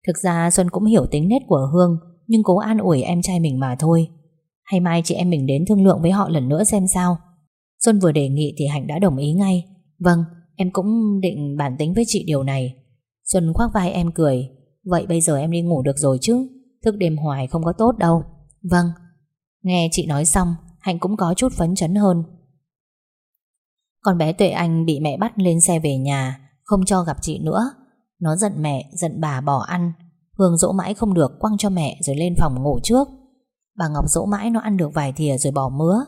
Speaker 1: Thực ra Xuân cũng hiểu tính nết của Hương. Nhưng cố an ủi em trai mình mà thôi. Hay mai chị em mình đến thương lượng với họ lần nữa xem sao. Xuân vừa đề nghị thì Hạnh đã đồng ý ngay. Vâng Em cũng định bản tính với chị điều này. Xuân khoác vai em cười. Vậy bây giờ em đi ngủ được rồi chứ? Thức đêm hoài không có tốt đâu. Vâng. Nghe chị nói xong Hạnh cũng có chút phấn chấn hơn. Con bé Tuệ Anh bị mẹ bắt lên xe về nhà Không cho gặp chị nữa. Nó giận mẹ, giận bà bỏ ăn. Hương dỗ mãi không được, quăng cho mẹ Rồi lên phòng ngủ trước. Bà Ngọc dỗ mãi nó ăn được vài thìa rồi bỏ mứa.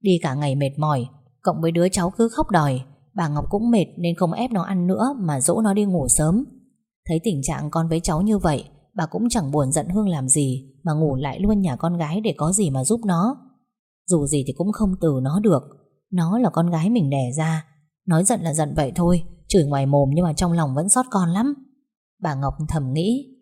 Speaker 1: Đi cả ngày mệt mỏi, Cộng với đứa cháu cứ khóc đòi, Bà Ngọc cũng mệt nên không ép nó ăn nữa Mà dỗ nó đi ngủ sớm. Thấy tình trạng con với cháu như vậy, Bà cũng chẳng buồn giận Hương làm gì, Mà ngủ lại luôn nhà con gái để có gì mà giúp nó. Dù gì thì cũng không từ nó được, Nó là con gái mình đẻ ra. Nói giận là giận vậy thôi, Chửi ngoài mồm nhưng mà trong lòng vẫn sót con lắm. Bà Ngọc thầm nghĩ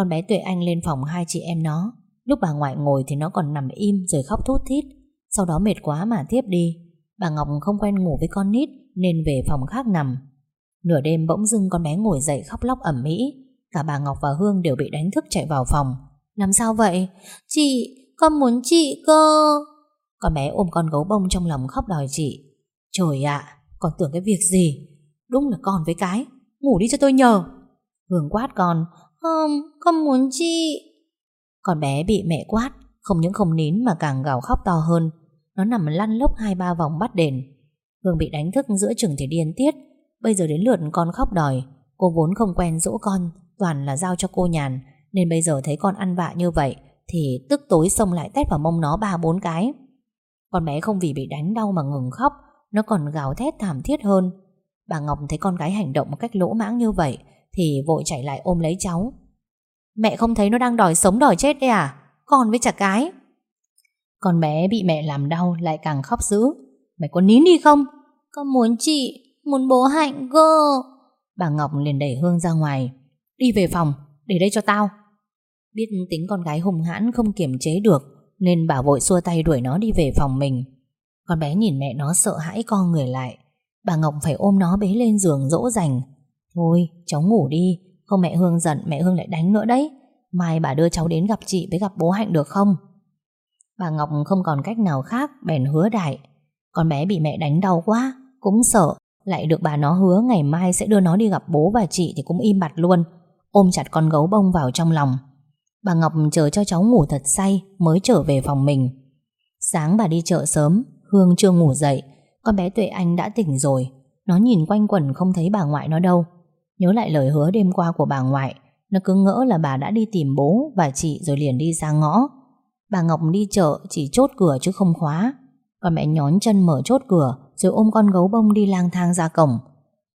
Speaker 1: con bé Tuệ Anh lên phòng hai chị em nó. Lúc bà ngoại ngồi thì nó còn nằm im Rồi khóc thút thít. Sau đó mệt quá mà tiếp đi. Bà Ngọc không quen ngủ với con nít Nên về phòng khác nằm. Nửa đêm bỗng dưng con bé ngồi dậy khóc lóc ẩm mỹ Cả bà Ngọc và Hương đều bị đánh thức chạy vào phòng. Làm sao vậy? Chị, con muốn chị cơ. Con bé ôm con gấu bông trong lòng khóc đòi chị. Trời ạ Con tưởng cái việc gì? Đúng là con với cái. Ngủ đi cho tôi nhờ. Hương quát con không con muốn chị. Con bé bị mẹ quát, Không những không nín mà càng gào khóc to hơn. Nó nằm lăn lốc hai ba vòng bắt đền. Hương bị đánh thức giữa chừng thì điên tiết. Bây giờ đến lượt con khóc đòi. Cô vốn không quen dỗ con, Toàn là giao cho cô nhàn. Nên bây giờ thấy con ăn vạ như vậy, Thì tức tối xông lại tét vào mông nó ba bốn cái. Con bé không vì bị đánh đau mà ngừng khóc, Nó còn gào thét thảm thiết hơn. Bà Ngọc thấy con gái hành động một cách lỗ mãng như vậy thì vội chạy lại ôm lấy cháu. Mẹ không thấy nó đang đòi sống đòi chết đấy à? Con với chả cái. Con bé bị mẹ làm đau lại càng khóc dữ. Mày có nín đi không? Con muốn chị, Muốn bố hạnh cơ. Bà Ngọc liền đẩy Hương ra ngoài. Đi về phòng, Để đây cho tao. Biết tính con gái hùng hãn không kiềm chế được, Nên bà vội xua tay đuổi nó đi về phòng mình. Con bé nhìn mẹ nó sợ hãi co người lại. Bà Ngọc phải ôm nó bế lên giường dỗ dành. Thôi, cháu ngủ đi. Không mẹ Hương giận, mẹ Hương lại đánh nữa đấy. Mai bà đưa cháu đến gặp chị với gặp bố Hạnh được không? Bà Ngọc không còn cách nào khác, Bèn hứa đại. Con bé bị mẹ đánh đau quá, Cũng sợ. Lại được bà nó hứa ngày mai sẽ đưa nó đi gặp bố và chị Thì cũng im bặt luôn. Ôm chặt con gấu bông vào trong lòng. Bà Ngọc chờ cho cháu ngủ thật say Mới trở về phòng mình. Sáng bà đi chợ sớm, Hương chưa ngủ dậy. Con bé Tuệ Anh đã tỉnh rồi. Nó nhìn quanh quẩn không thấy bà ngoại nó đâu. Nhớ lại lời hứa đêm qua của bà ngoại, Nó cứ ngỡ là bà đã đi tìm bố Và chị rồi liền đi ra ngõ. Bà Ngọc đi chợ chỉ chốt cửa chứ không khóa. Còn mẹ nhón chân mở chốt cửa Rồi ôm con gấu bông đi lang thang ra cổng.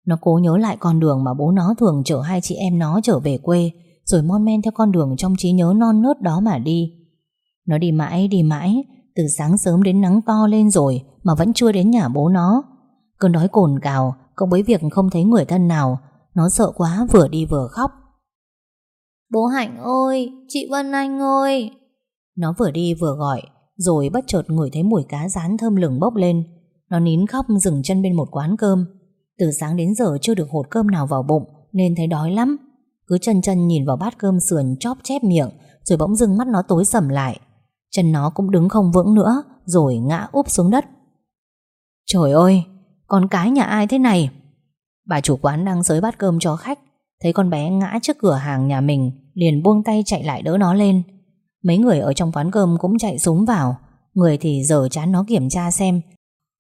Speaker 1: Nó cố nhớ lại con đường mà bố nó thường chở hai chị em nó trở về quê, Rồi mon men theo con đường trong trí nhớ non nớt đó mà đi. Nó đi mãi đi mãi, Từ sáng sớm đến nắng to lên rồi Mà vẫn chưa đến nhà bố nó. Cơn đói cồn cào Cộng với việc không thấy người thân nào nó sợ quá vừa đi vừa khóc.
Speaker 2: Bố Hạnh ơi Chị Vân Anh ơi.
Speaker 1: Nó vừa đi vừa gọi Rồi bất chợt ngửi thấy mùi cá rán thơm lừng bốc lên. Nó nín khóc dừng chân bên một quán cơm. Từ sáng đến giờ chưa được hột cơm nào vào bụng Nên thấy đói lắm. Cứ chân chân nhìn vào bát cơm sườn chóp chép miệng Rồi bỗng dưng mắt nó tối sầm lại. Chân nó cũng đứng không vững nữa Rồi ngã úp xuống đất. Trời ơi Con cái nhà ai thế này Bà chủ quán đang giới bát cơm cho khách. Thấy con bé ngã trước cửa hàng nhà mình, Liền buông tay chạy lại đỡ nó lên. Mấy người ở trong quán cơm cũng chạy súng vào. Người thì dở chán nó kiểm tra xem,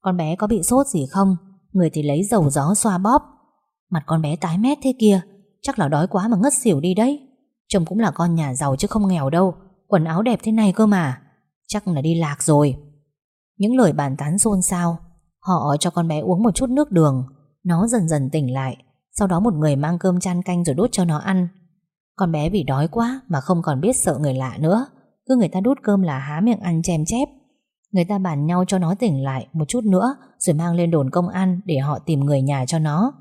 Speaker 1: Con bé có bị sốt gì không? Người thì lấy dầu gió xoa bóp. Mặt con bé tái mét thế kia, Chắc là đói quá mà ngất xỉu đi đấy. Chồng cũng là con nhà giàu chứ không nghèo đâu, Quần áo đẹp thế này cơ mà. Chắc là đi lạc rồi. Những lời bàn tán xôn xao, Họ cho con bé uống một chút nước đường. Nó dần dần tỉnh lại Sau đó một người mang cơm chan canh rồi đút cho nó ăn. Con bé vì đói quá Mà không còn biết sợ người lạ nữa Cứ người ta đút cơm là há miệng ăn chèm chép. Người ta bàn nhau cho nó tỉnh lại Một chút nữa Rồi mang lên đồn công an Để họ tìm người nhà cho nó.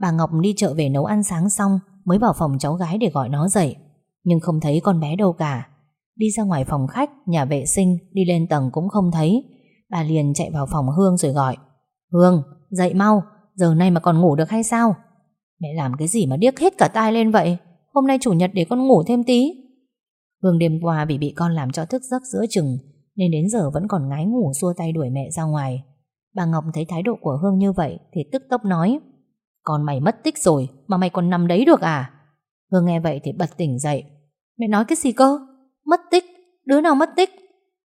Speaker 1: Bà Ngọc đi chợ về nấu ăn sáng xong Mới vào phòng cháu gái để gọi nó dậy Nhưng không thấy con bé đâu cả. Đi ra ngoài phòng khách, nhà vệ sinh Đi lên tầng cũng không thấy. Bà liền chạy vào phòng Hương rồi gọi Hương, dậy mau. Giờ này mà còn ngủ được hay sao? Mẹ làm cái gì mà điếc hết cả tai lên vậy? Hôm nay chủ nhật để con ngủ thêm tí. Hương đêm qua vì bị con làm cho thức giấc giữa chừng, Nên đến giờ vẫn còn ngái ngủ xua tay đuổi mẹ ra ngoài. Bà Ngọc thấy thái độ của Hương như vậy Thì tức tốc nói, Con mày mất tích rồi, Mà mày còn nằm đấy được à? Hương nghe vậy thì bật tỉnh dậy. Mẹ nói cái gì cơ? Mất tích? Đứa nào mất tích?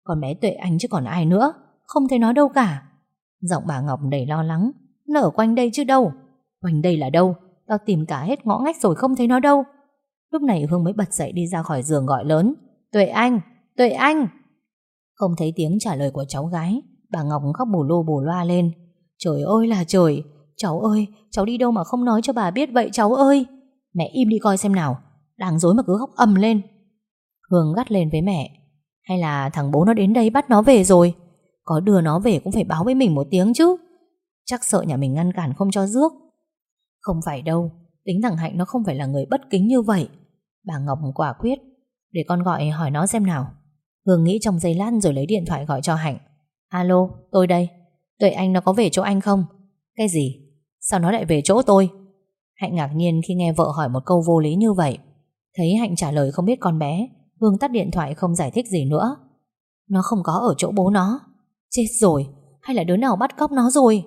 Speaker 1: Còn bé Tuệ Anh chứ còn ai nữa, Không thấy nó đâu cả. Giọng bà Ngọc đầy lo lắng. Nó ở quanh đây chứ đâu. Quanh đây là đâu? Tao tìm cả hết ngõ ngách rồi không thấy nó đâu. Lúc này Hương mới bật dậy đi ra khỏi giường gọi lớn. Tuệ Anh, Tuệ Anh! Không thấy tiếng trả lời của cháu gái Bà Ngọc khóc bù lô bù loa lên. Trời ơi là trời! Cháu ơi, cháu đi đâu mà không nói cho bà biết vậy cháu ơi? Mẹ im đi coi xem nào. Đang dối mà cứ khóc ầm lên. Hương gắt lên với mẹ. Hay là thằng bố nó đến đây bắt nó về rồi? Có đưa nó về cũng phải báo với mình một tiếng chứ. Chắc sợ nhà mình ngăn cản không cho rước. Không phải đâu Tính thằng Hạnh nó không phải là người bất kính như vậy. Bà Ngọc quả quyết Để con gọi hỏi nó xem nào. Hương nghĩ trong giây lát rồi lấy điện thoại gọi cho Hạnh. Alo, tôi đây. Tuệ Anh nó có về chỗ anh không? Cái gì? Sao nó lại về chỗ tôi? Hạnh ngạc nhiên khi nghe vợ hỏi một câu vô lý như vậy. Thấy Hạnh trả lời không biết con bé Hương tắt điện thoại không giải thích gì nữa. Nó không có ở chỗ bố nó. Chết rồi Hay là đứa nào bắt cóc nó rồi?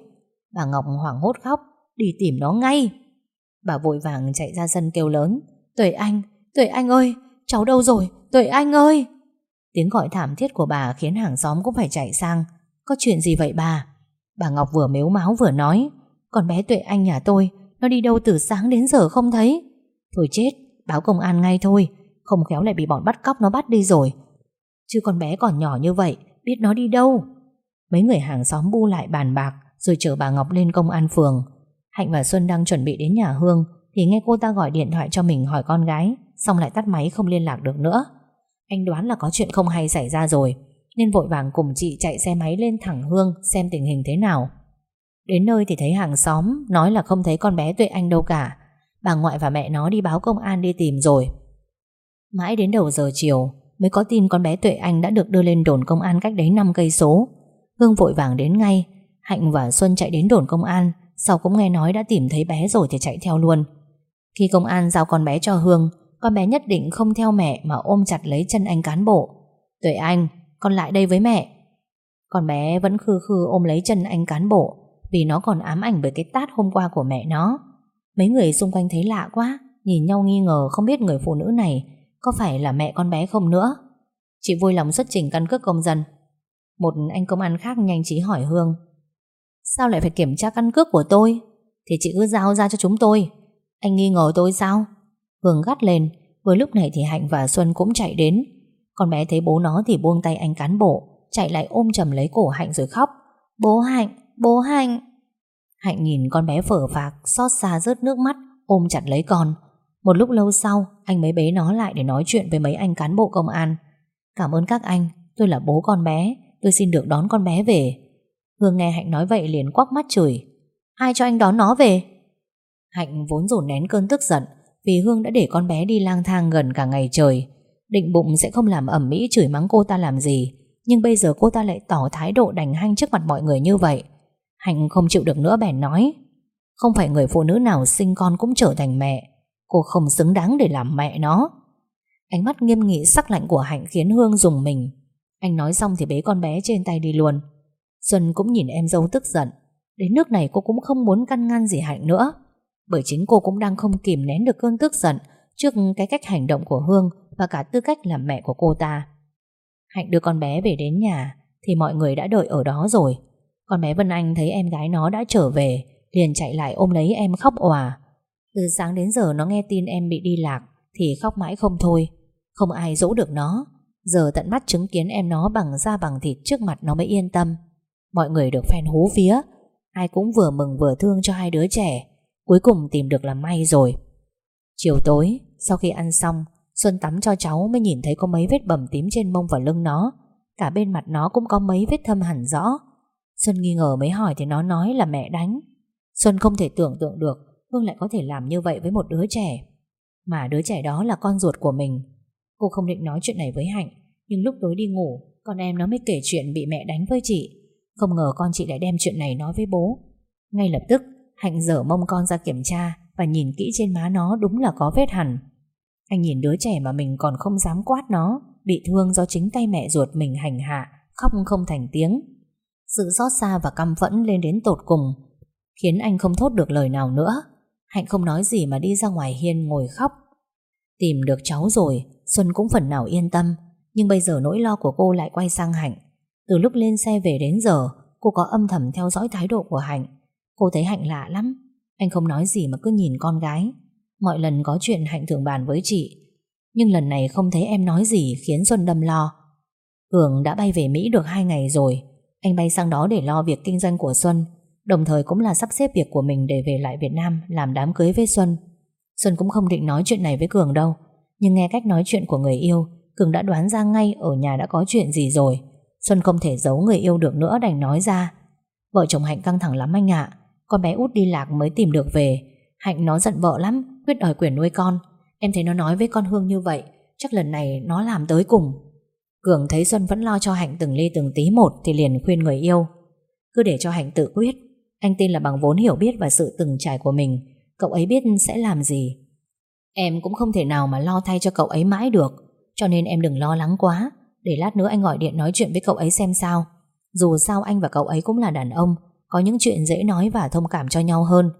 Speaker 1: Bà Ngọc hoảng hốt khóc Đi tìm nó ngay. Bà vội vàng chạy ra sân kêu lớn Tuệ Anh, Tuệ Anh ơi Cháu đâu rồi, Tuệ Anh ơi! Tiếng gọi thảm thiết của bà khiến hàng xóm cũng phải chạy sang. Có chuyện gì vậy bà? Bà Ngọc vừa mếu máu vừa nói Còn bé Tuệ Anh nhà tôi Nó đi đâu từ sáng đến giờ không thấy? Thôi chết, báo công an ngay thôi Không khéo lại bị bọn bắt cóc nó bắt đi rồi. Chứ con bé còn nhỏ như vậy Biết nó đi đâu? Mấy người hàng xóm bu lại bàn bạc rồi chở bà Ngọc lên công an phường. Hạnh và Xuân đang chuẩn bị đến nhà Hương Thì nghe cô ta gọi điện thoại cho mình hỏi con gái Xong lại tắt máy không liên lạc được nữa. Anh đoán là có chuyện không hay xảy ra rồi Nên vội vàng cùng chị chạy xe máy lên thẳng Hương Xem tình hình thế nào. Đến nơi thì thấy hàng xóm Nói là không thấy con bé Tuệ Anh đâu cả. Bà ngoại và mẹ nó đi báo công an đi tìm rồi. Mãi đến đầu giờ chiều mới có tin con bé Tuệ Anh đã được đưa lên đồn công an cách đấy 5 cây số. Hương vội vàng đến ngay, Hạnh và Xuân chạy đến đồn công an, sau cũng nghe nói đã tìm thấy bé rồi thì chạy theo luôn. Khi công an giao con bé cho Hương, con bé nhất định không theo mẹ mà ôm chặt lấy chân anh cán bộ. Tuệ Anh, con lại đây với mẹ. Con bé vẫn khư khư ôm lấy chân anh cán bộ vì nó còn ám ảnh bởi cái tát hôm qua của mẹ nó. Mấy người xung quanh thấy lạ quá, nhìn nhau nghi ngờ không biết người phụ nữ này có phải là mẹ con bé không nữa. Chị vui lòng xuất trình căn cước công dân. Một anh công an khác nhanh trí hỏi Hương. Sao lại phải kiểm tra căn cước của tôi? Thì chị cứ giao ra cho chúng tôi. Anh nghi ngờ tôi sao? Hường gắt lên, với lúc này thì Hạnh và Xuân cũng chạy đến. Con bé thấy bố nó thì buông tay anh cán bộ, chạy lại ôm chầm lấy cổ Hạnh rồi khóc. Bố Hạnh, bố Hạnh. Hạnh nhìn con bé phở phạc, xót xa rớt nước mắt, ôm chặt lấy con. Một lúc lâu sau, anh mới bế nó lại để nói chuyện với mấy anh cán bộ công an. Cảm ơn các anh, tôi là bố con bé, tôi xin được đón con bé về. Hương nghe Hạnh nói vậy liền quắc mắt chửi. Ai cho anh đón nó về? Hạnh vốn dồn nén cơn tức giận vì Hương đã để con bé đi lang thang gần cả ngày trời. Định bụng sẽ không làm ẩm mỹ chửi mắng cô ta làm gì, nhưng bây giờ cô ta lại tỏ thái độ đành hanh trước mặt mọi người như vậy. Hạnh không chịu được nữa bèn nói Không phải người phụ nữ nào sinh con cũng trở thành mẹ Cô không xứng đáng để làm mẹ nó Ánh mắt nghiêm nghị sắc lạnh của Hạnh khiến Hương dùng mình Anh nói xong thì bế con bé trên tay đi luôn Xuân cũng nhìn em dâu tức giận. Đến nước này cô cũng không muốn căn ngăn gì Hạnh nữa. Bởi chính cô cũng đang không kìm nén được cơn tức giận Trước cái cách hành động của Hương Và cả tư cách làm mẹ của cô ta. Hạnh đưa con bé về đến nhà, Thì mọi người đã đợi ở đó rồi. Con bé Vân Anh thấy em gái nó đã trở về, Liền chạy lại ôm lấy em khóc òa. Từ sáng đến giờ nó nghe tin em bị đi lạc, Thì khóc mãi không thôi. Không ai dỗ được nó. Giờ tận mắt chứng kiến em nó bằng da bằng thịt trước mặt nó mới yên tâm. Mọi người được phen hú vía, Ai cũng vừa mừng vừa thương cho hai đứa trẻ. Cuối cùng tìm được là may rồi. Chiều tối Sau khi ăn xong Xuân tắm cho cháu mới nhìn thấy có mấy vết bầm tím trên mông và lưng nó. Cả bên mặt nó cũng có mấy vết thâm hẳn rõ. Xuân nghi ngờ mới hỏi thì nó nói là mẹ đánh. Xuân không thể tưởng tượng được Hương lại có thể làm như vậy với một đứa trẻ. Mà đứa trẻ đó là con ruột của mình. Cô không định nói chuyện này với Hạnh Nhưng lúc tối đi ngủ Con em nó mới kể chuyện bị mẹ đánh với chị. Không ngờ con chị lại đem chuyện này nói với bố. Ngay lập tức, Hạnh dở mông con ra kiểm tra Và nhìn kỹ trên má nó đúng là có vết hẳn. Anh nhìn đứa trẻ mà mình còn không dám quát nó, Bị thương do chính tay mẹ ruột mình hành hạ, Khóc không thành tiếng. Sự xót xa và căm phẫn lên đến tột cùng, Khiến anh không thốt được lời nào nữa. Hạnh không nói gì mà đi ra ngoài hiên ngồi khóc. Tìm được cháu rồi, Xuân cũng phần nào yên tâm, Nhưng bây giờ nỗi lo của cô lại quay sang Hạnh. Từ lúc lên xe về đến giờ, Cô có âm thầm theo dõi thái độ của Hạnh. Cô thấy Hạnh lạ lắm. Anh không nói gì mà cứ nhìn con gái. Mọi lần có chuyện Hạnh thường bàn với chị, Nhưng lần này không thấy em nói gì Khiến Xuân đâm lo. Cường đã bay về Mỹ được hai ngày rồi. Anh bay sang đó để lo việc kinh doanh của Xuân, Đồng thời cũng là sắp xếp việc của mình Để về lại Việt Nam làm đám cưới với Xuân. Xuân cũng không định nói chuyện này với Cường đâu, Nhưng nghe cách nói chuyện của người yêu, Cường đã đoán ra ngay ở nhà đã có chuyện gì rồi. Xuân không thể giấu người yêu được nữa đành nói ra Vợ chồng Hạnh căng thẳng lắm anh ạ Con bé út đi lạc mới tìm được về Hạnh nó giận vợ lắm Quyết đòi quyền nuôi con Em thấy nó nói với con Hương như vậy Chắc lần này nó làm tới cùng Cường thấy Xuân vẫn lo cho Hạnh từng ly từng tí một thì liền khuyên người yêu. Cứ để cho Hạnh tự quyết. Anh tin là bằng vốn hiểu biết và sự từng trải của mình, cậu ấy biết sẽ làm gì. Em cũng không thể nào mà lo thay cho cậu ấy mãi được, cho nên em đừng lo lắng quá. Để lát nữa anh gọi điện nói chuyện với cậu ấy xem sao. Dù sao anh và cậu ấy cũng là đàn ông, có những chuyện dễ nói và thông cảm cho nhau hơn.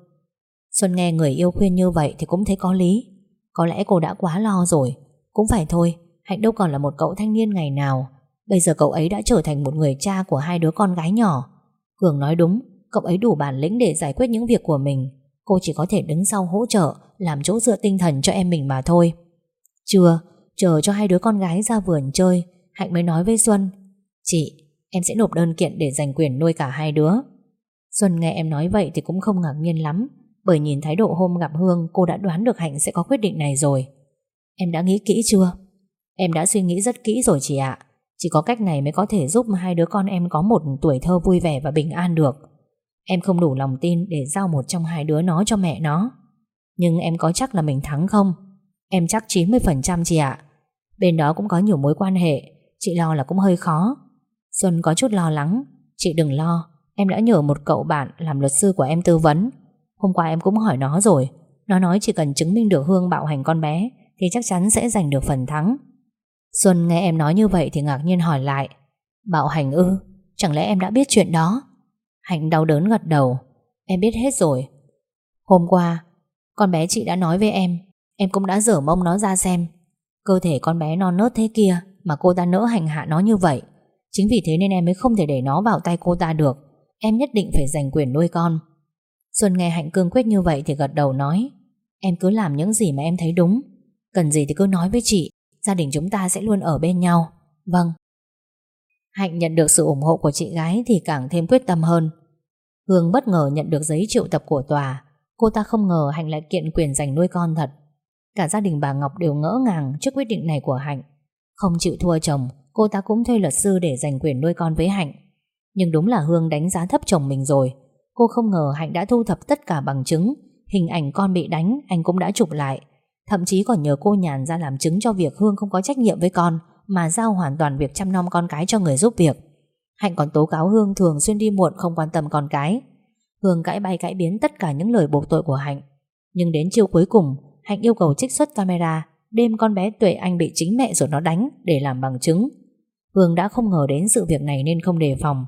Speaker 1: Xuân nghe người yêu khuyên như vậy thì cũng thấy có lý. Có lẽ cô đã quá lo rồi. Cũng phải thôi, Hạnh đâu còn là một cậu thanh niên ngày nào Bây giờ cậu ấy đã trở thành một người cha của hai đứa con gái nhỏ Cường nói đúng Cậu ấy đủ bản lĩnh để giải quyết những việc của mình Cô chỉ có thể đứng sau hỗ trợ Làm chỗ dựa tinh thần cho em mình mà thôi Chưa Chờ cho hai đứa con gái ra vườn chơi Hạnh mới nói với Xuân Chị, em sẽ nộp đơn kiện để giành quyền nuôi cả hai đứa. Xuân nghe em nói vậy thì cũng không ngạc nhiên lắm Bởi nhìn thái độ hôm gặp Hương Cô đã đoán được Hạnh sẽ có quyết định này rồi. Em đã nghĩ kỹ chưa? Em đã suy nghĩ rất kỹ rồi chị ạ. Chỉ có cách này mới có thể giúp hai đứa con em có một tuổi thơ vui vẻ và bình an được. Em không đủ lòng tin để giao một trong hai đứa nó cho mẹ nó. Nhưng em có chắc là mình thắng không? Em chắc 90% chị ạ. Bên đó cũng có nhiều mối quan hệ Chị lo là cũng hơi khó. Xuân có chút lo lắng. Chị đừng lo, Em đã nhờ một cậu bạn làm luật sư của em tư vấn. Hôm qua em cũng hỏi nó rồi. Nó nói chỉ cần chứng minh được Hương bạo hành con bé Thì chắc chắn sẽ giành được phần thắng. Xuân nghe em nói như vậy thì ngạc nhiên hỏi lại. Bạo hành ư? Chẳng lẽ em đã biết chuyện đó? Hạnh đau đớn gật đầu. Em biết hết rồi. Hôm qua, Con bé chị đã nói với em. Em cũng đã dở mông nó ra xem. Cơ thể con bé non nớt thế kia. Mà cô ta nỡ hành hạ nó như vậy. Chính vì thế nên em mới không thể để nó vào tay cô ta được. Em nhất định phải giành quyền nuôi con. Xuân nghe Hạnh cương quyết như vậy Thì gật đầu nói, Em cứ làm những gì mà em thấy đúng. Cần gì thì cứ nói với chị. Gia đình chúng ta sẽ luôn ở bên nhau. Vâng. Hạnh nhận được sự ủng hộ của chị gái Thì càng thêm quyết tâm hơn. Hương bất ngờ nhận được giấy triệu tập của tòa. Cô ta không ngờ Hạnh lại kiện quyền giành nuôi con thật. Cả gia đình bà Ngọc đều ngỡ ngàng Trước quyết định này của Hạnh. Không chịu thua chồng, Cô ta cũng thuê luật sư để giành quyền nuôi con với Hạnh. Nhưng đúng là Hương đánh giá thấp chồng mình rồi. Cô không ngờ Hạnh đã thu thập tất cả bằng chứng, Hình ảnh con bị đánh, Anh cũng đã chụp lại. Thậm chí còn nhờ cô nhàn ra làm chứng cho việc Hương không có trách nhiệm với con, Mà giao hoàn toàn việc chăm nom con cái cho người giúp việc. Hạnh còn tố cáo Hương thường xuyên đi muộn, không quan tâm con cái. Hương cãi bay cãi biến tất cả những lời buộc tội của Hạnh. Nhưng đến chiều cuối cùng, Hạnh yêu cầu trích xuất camera. Đêm con bé Tuệ Anh bị chính mẹ rồi nó đánh Để làm bằng chứng. Hương đã không ngờ đến sự việc này nên không đề phòng.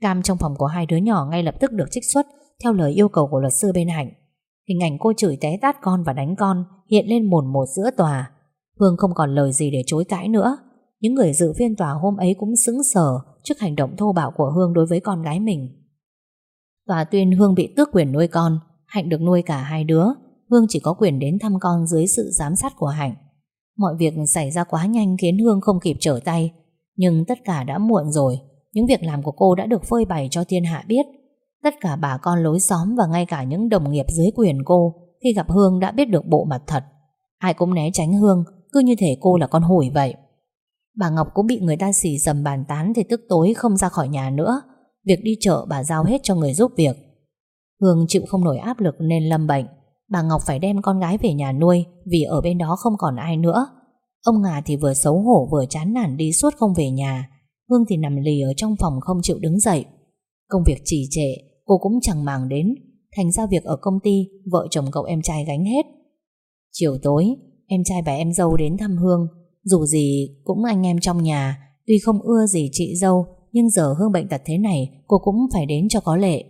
Speaker 1: Cam trong phòng của hai đứa nhỏ ngay lập tức được trích xuất Theo lời yêu cầu của luật sư bên Hạnh. Hình ảnh cô chửi té tát con và đánh con Hiện lên mồn một giữa tòa. Hương không còn lời gì để chối cãi nữa. Những người dự phiên tòa hôm ấy cũng sững sờ Trước hành động thô bạo của Hương đối với con gái mình. Tòa tuyên Hương bị tước quyền nuôi con, Hạnh được nuôi cả hai đứa. Hương chỉ có quyền đến thăm con dưới sự giám sát của Hạnh. Mọi việc xảy ra quá nhanh khiến Hương không kịp trở tay. Nhưng tất cả đã muộn rồi. Những việc làm của cô đã được phơi bày cho thiên hạ biết. Tất cả bà con lối xóm và ngay cả những đồng nghiệp dưới quyền cô Khi gặp Hương đã biết được bộ mặt thật. Ai cũng né tránh Hương, Cứ như thể cô là con hủi vậy. Bà Ngọc cũng bị người ta xì dầm bàn tán Thì tức tối không ra khỏi nhà nữa. Việc đi chợ bà giao hết cho người giúp việc. Hương chịu không nổi áp lực nên lâm bệnh. Bà Ngọc phải đem con gái về nhà nuôi, Vì ở bên đó không còn ai nữa. Ông Ngà thì vừa xấu hổ vừa chán nản đi suốt không về nhà. Hương thì nằm lì ở trong phòng không chịu đứng dậy. Công việc trì trệ, Cô cũng chẳng màng đến. Thành ra việc ở công ty, Vợ chồng cậu em trai gánh hết. Chiều tối, Em trai bà em dâu đến thăm Hương. Dù gì cũng anh em trong nhà, Tuy không ưa gì chị dâu, Nhưng giờ Hương bệnh tật thế này, Cô cũng phải đến cho có lệ.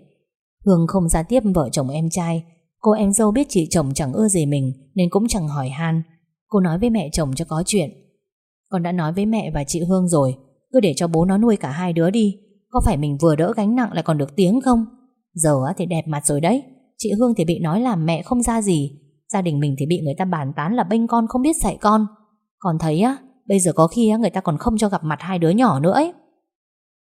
Speaker 1: Hương không ra tiếp vợ chồng em trai Cô em dâu biết chị chồng chẳng ưa gì mình, Nên cũng chẳng hỏi han. Cô nói với mẹ chồng cho có chuyện. Con đã nói với mẹ và chị Hương rồi, Cứ để cho bố nó nuôi cả hai đứa đi. Có phải mình vừa đỡ gánh nặng lại còn được tiếng không? Giờ thì đẹp mặt rồi đấy. Chị Hương thì bị nói là mẹ không ra gì. Gia đình mình thì bị người ta bàn tán là bênh con không biết dạy con. Còn thấy á, Bây giờ có khi người ta còn không cho gặp mặt hai đứa nhỏ nữa ấy.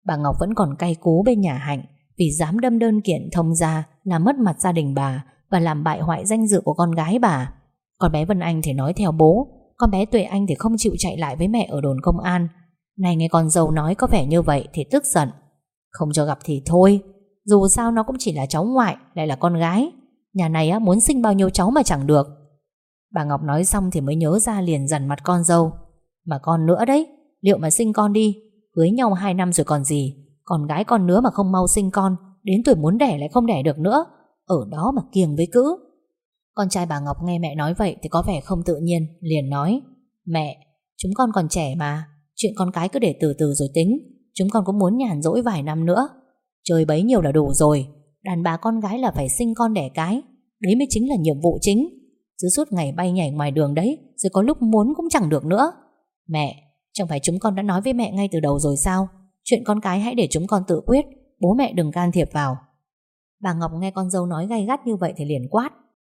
Speaker 1: Bà Ngọc vẫn còn cay cú bên nhà Hạnh Vì dám đâm đơn kiện thông ra là mất mặt gia đình bà và làm bại hoại danh dự của con gái bà. Con bé Vân Anh thì nói theo bố Con bé Tuệ Anh thì không chịu chạy lại với mẹ ở đồn công an. Này nghe con dâu nói có vẻ như vậy Thì tức giận. Không cho gặp thì thôi Dù sao nó cũng chỉ là cháu ngoại Lại là con gái. Nhà này á, muốn sinh bao nhiêu cháu mà chẳng được. Bà Ngọc nói xong thì mới nhớ ra liền dằn mặt con dâu. Mà con nữa đấy Liệu mà sinh con đi Cưới nhau 2 năm rồi còn gì Con gái con nữa mà không mau sinh con Đến tuổi muốn đẻ lại không đẻ được nữa. Ở đó mà kiềng với cữ Con trai bà Ngọc nghe mẹ nói vậy Thì có vẻ không tự nhiên Liền nói Mẹ, chúng con còn trẻ mà Chuyện con cái cứ để từ từ rồi tính Chúng con cũng muốn nhàn rỗi vài năm nữa. Chơi bấy nhiều là đủ rồi Đàn bà con gái là phải sinh con đẻ cái Đấy mới chính là nhiệm vụ chính. Chứ suốt ngày bay nhảy ngoài đường đấy Rồi có lúc muốn cũng chẳng được nữa. Mẹ, chẳng phải chúng con đã nói với mẹ ngay từ đầu rồi sao? Chuyện con cái hãy để chúng con tự quyết Bố mẹ đừng can thiệp vào. Bà Ngọc nghe con dâu nói gay gắt như vậy thì liền quát.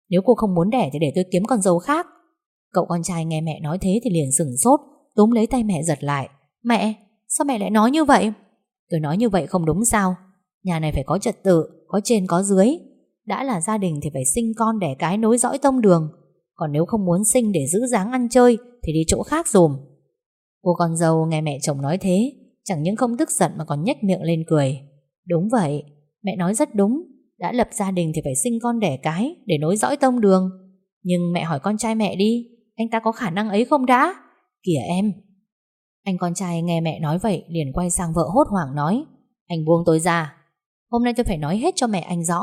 Speaker 1: Nếu cô không muốn đẻ thì để tôi kiếm con dâu khác. Cậu con trai nghe mẹ nói thế thì liền sửng sốt Túm lấy tay mẹ giật lại. Mẹ, sao mẹ lại nói như vậy? Tôi nói như vậy không đúng sao? Nhà này phải có trật tự Có trên có dưới. Đã là gia đình thì phải sinh con đẻ cái nối dõi tông đường. Còn nếu không muốn sinh để giữ dáng ăn chơi Thì đi chỗ khác dùm. Cô con dâu nghe mẹ chồng nói thế Chẳng những không tức giận mà còn nhếch miệng lên cười. Đúng vậy Mẹ nói rất đúng, Đã lập gia đình thì phải sinh con đẻ cái Để nối dõi tông đường. Nhưng mẹ hỏi con trai mẹ đi, Anh ta có khả năng ấy không đã? Kìa em! Anh con trai nghe mẹ nói vậy liền quay sang vợ hốt hoảng nói, Anh buông tôi ra. Hôm nay tôi phải nói hết cho mẹ anh rõ.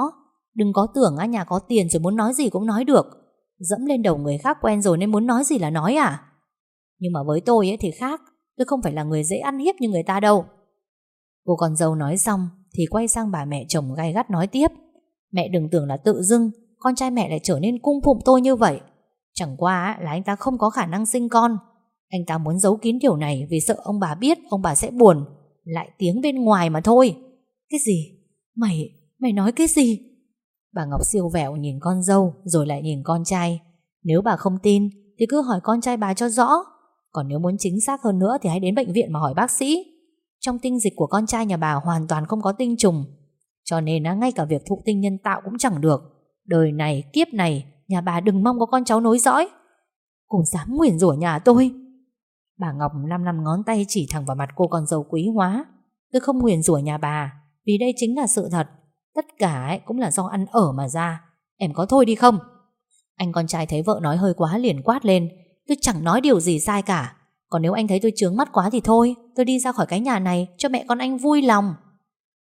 Speaker 1: Đừng có tưởng á, nhà có tiền rồi muốn nói gì cũng nói được. Dẫm lên đầu người khác quen rồi nên muốn nói gì là nói à? Nhưng mà với tôi ấy thì khác, Tôi không phải là người dễ ăn hiếp như người ta đâu. Cô con dâu nói xong thì quay sang bà mẹ chồng gay gắt nói tiếp. Mẹ đừng tưởng là tự dưng Con trai mẹ lại trở nên cung phụng tôi như vậy. Chẳng qua là anh ta không có khả năng sinh con. Anh ta muốn giấu kín điều này Vì sợ ông bà biết Ông bà sẽ buồn Lại tiếng bên ngoài mà thôi. Cái gì? Mày, mày nói cái gì? Bà Ngọc siêu vẹo nhìn con dâu Rồi lại nhìn con trai. Nếu bà không tin Thì cứ hỏi con trai bà cho rõ. Còn nếu muốn chính xác hơn nữa Thì hãy đến bệnh viện mà hỏi bác sĩ. Trong tinh dịch của con trai nhà bà hoàn toàn không có tinh trùng. Cho nên ngay cả việc thụ tinh nhân tạo cũng chẳng được. Đời này, kiếp này Nhà bà đừng mong có con cháu nối dõi. Cô dám nguyền rủa nhà tôi. Bà Ngọc năm năm ngón tay chỉ thẳng vào mặt cô con dâu quý hóa. Tôi không nguyền rủa nhà bà Vì đây chính là sự thật. Tất cả ấy cũng là do ăn ở mà ra. Em có thôi đi không? Anh con trai thấy vợ nói hơi quá liền quát lên. Tôi chẳng nói điều gì sai cả. Còn nếu anh thấy tôi trướng mắt quá thì thôi. Tôi đi ra khỏi cái nhà này cho mẹ con anh vui lòng.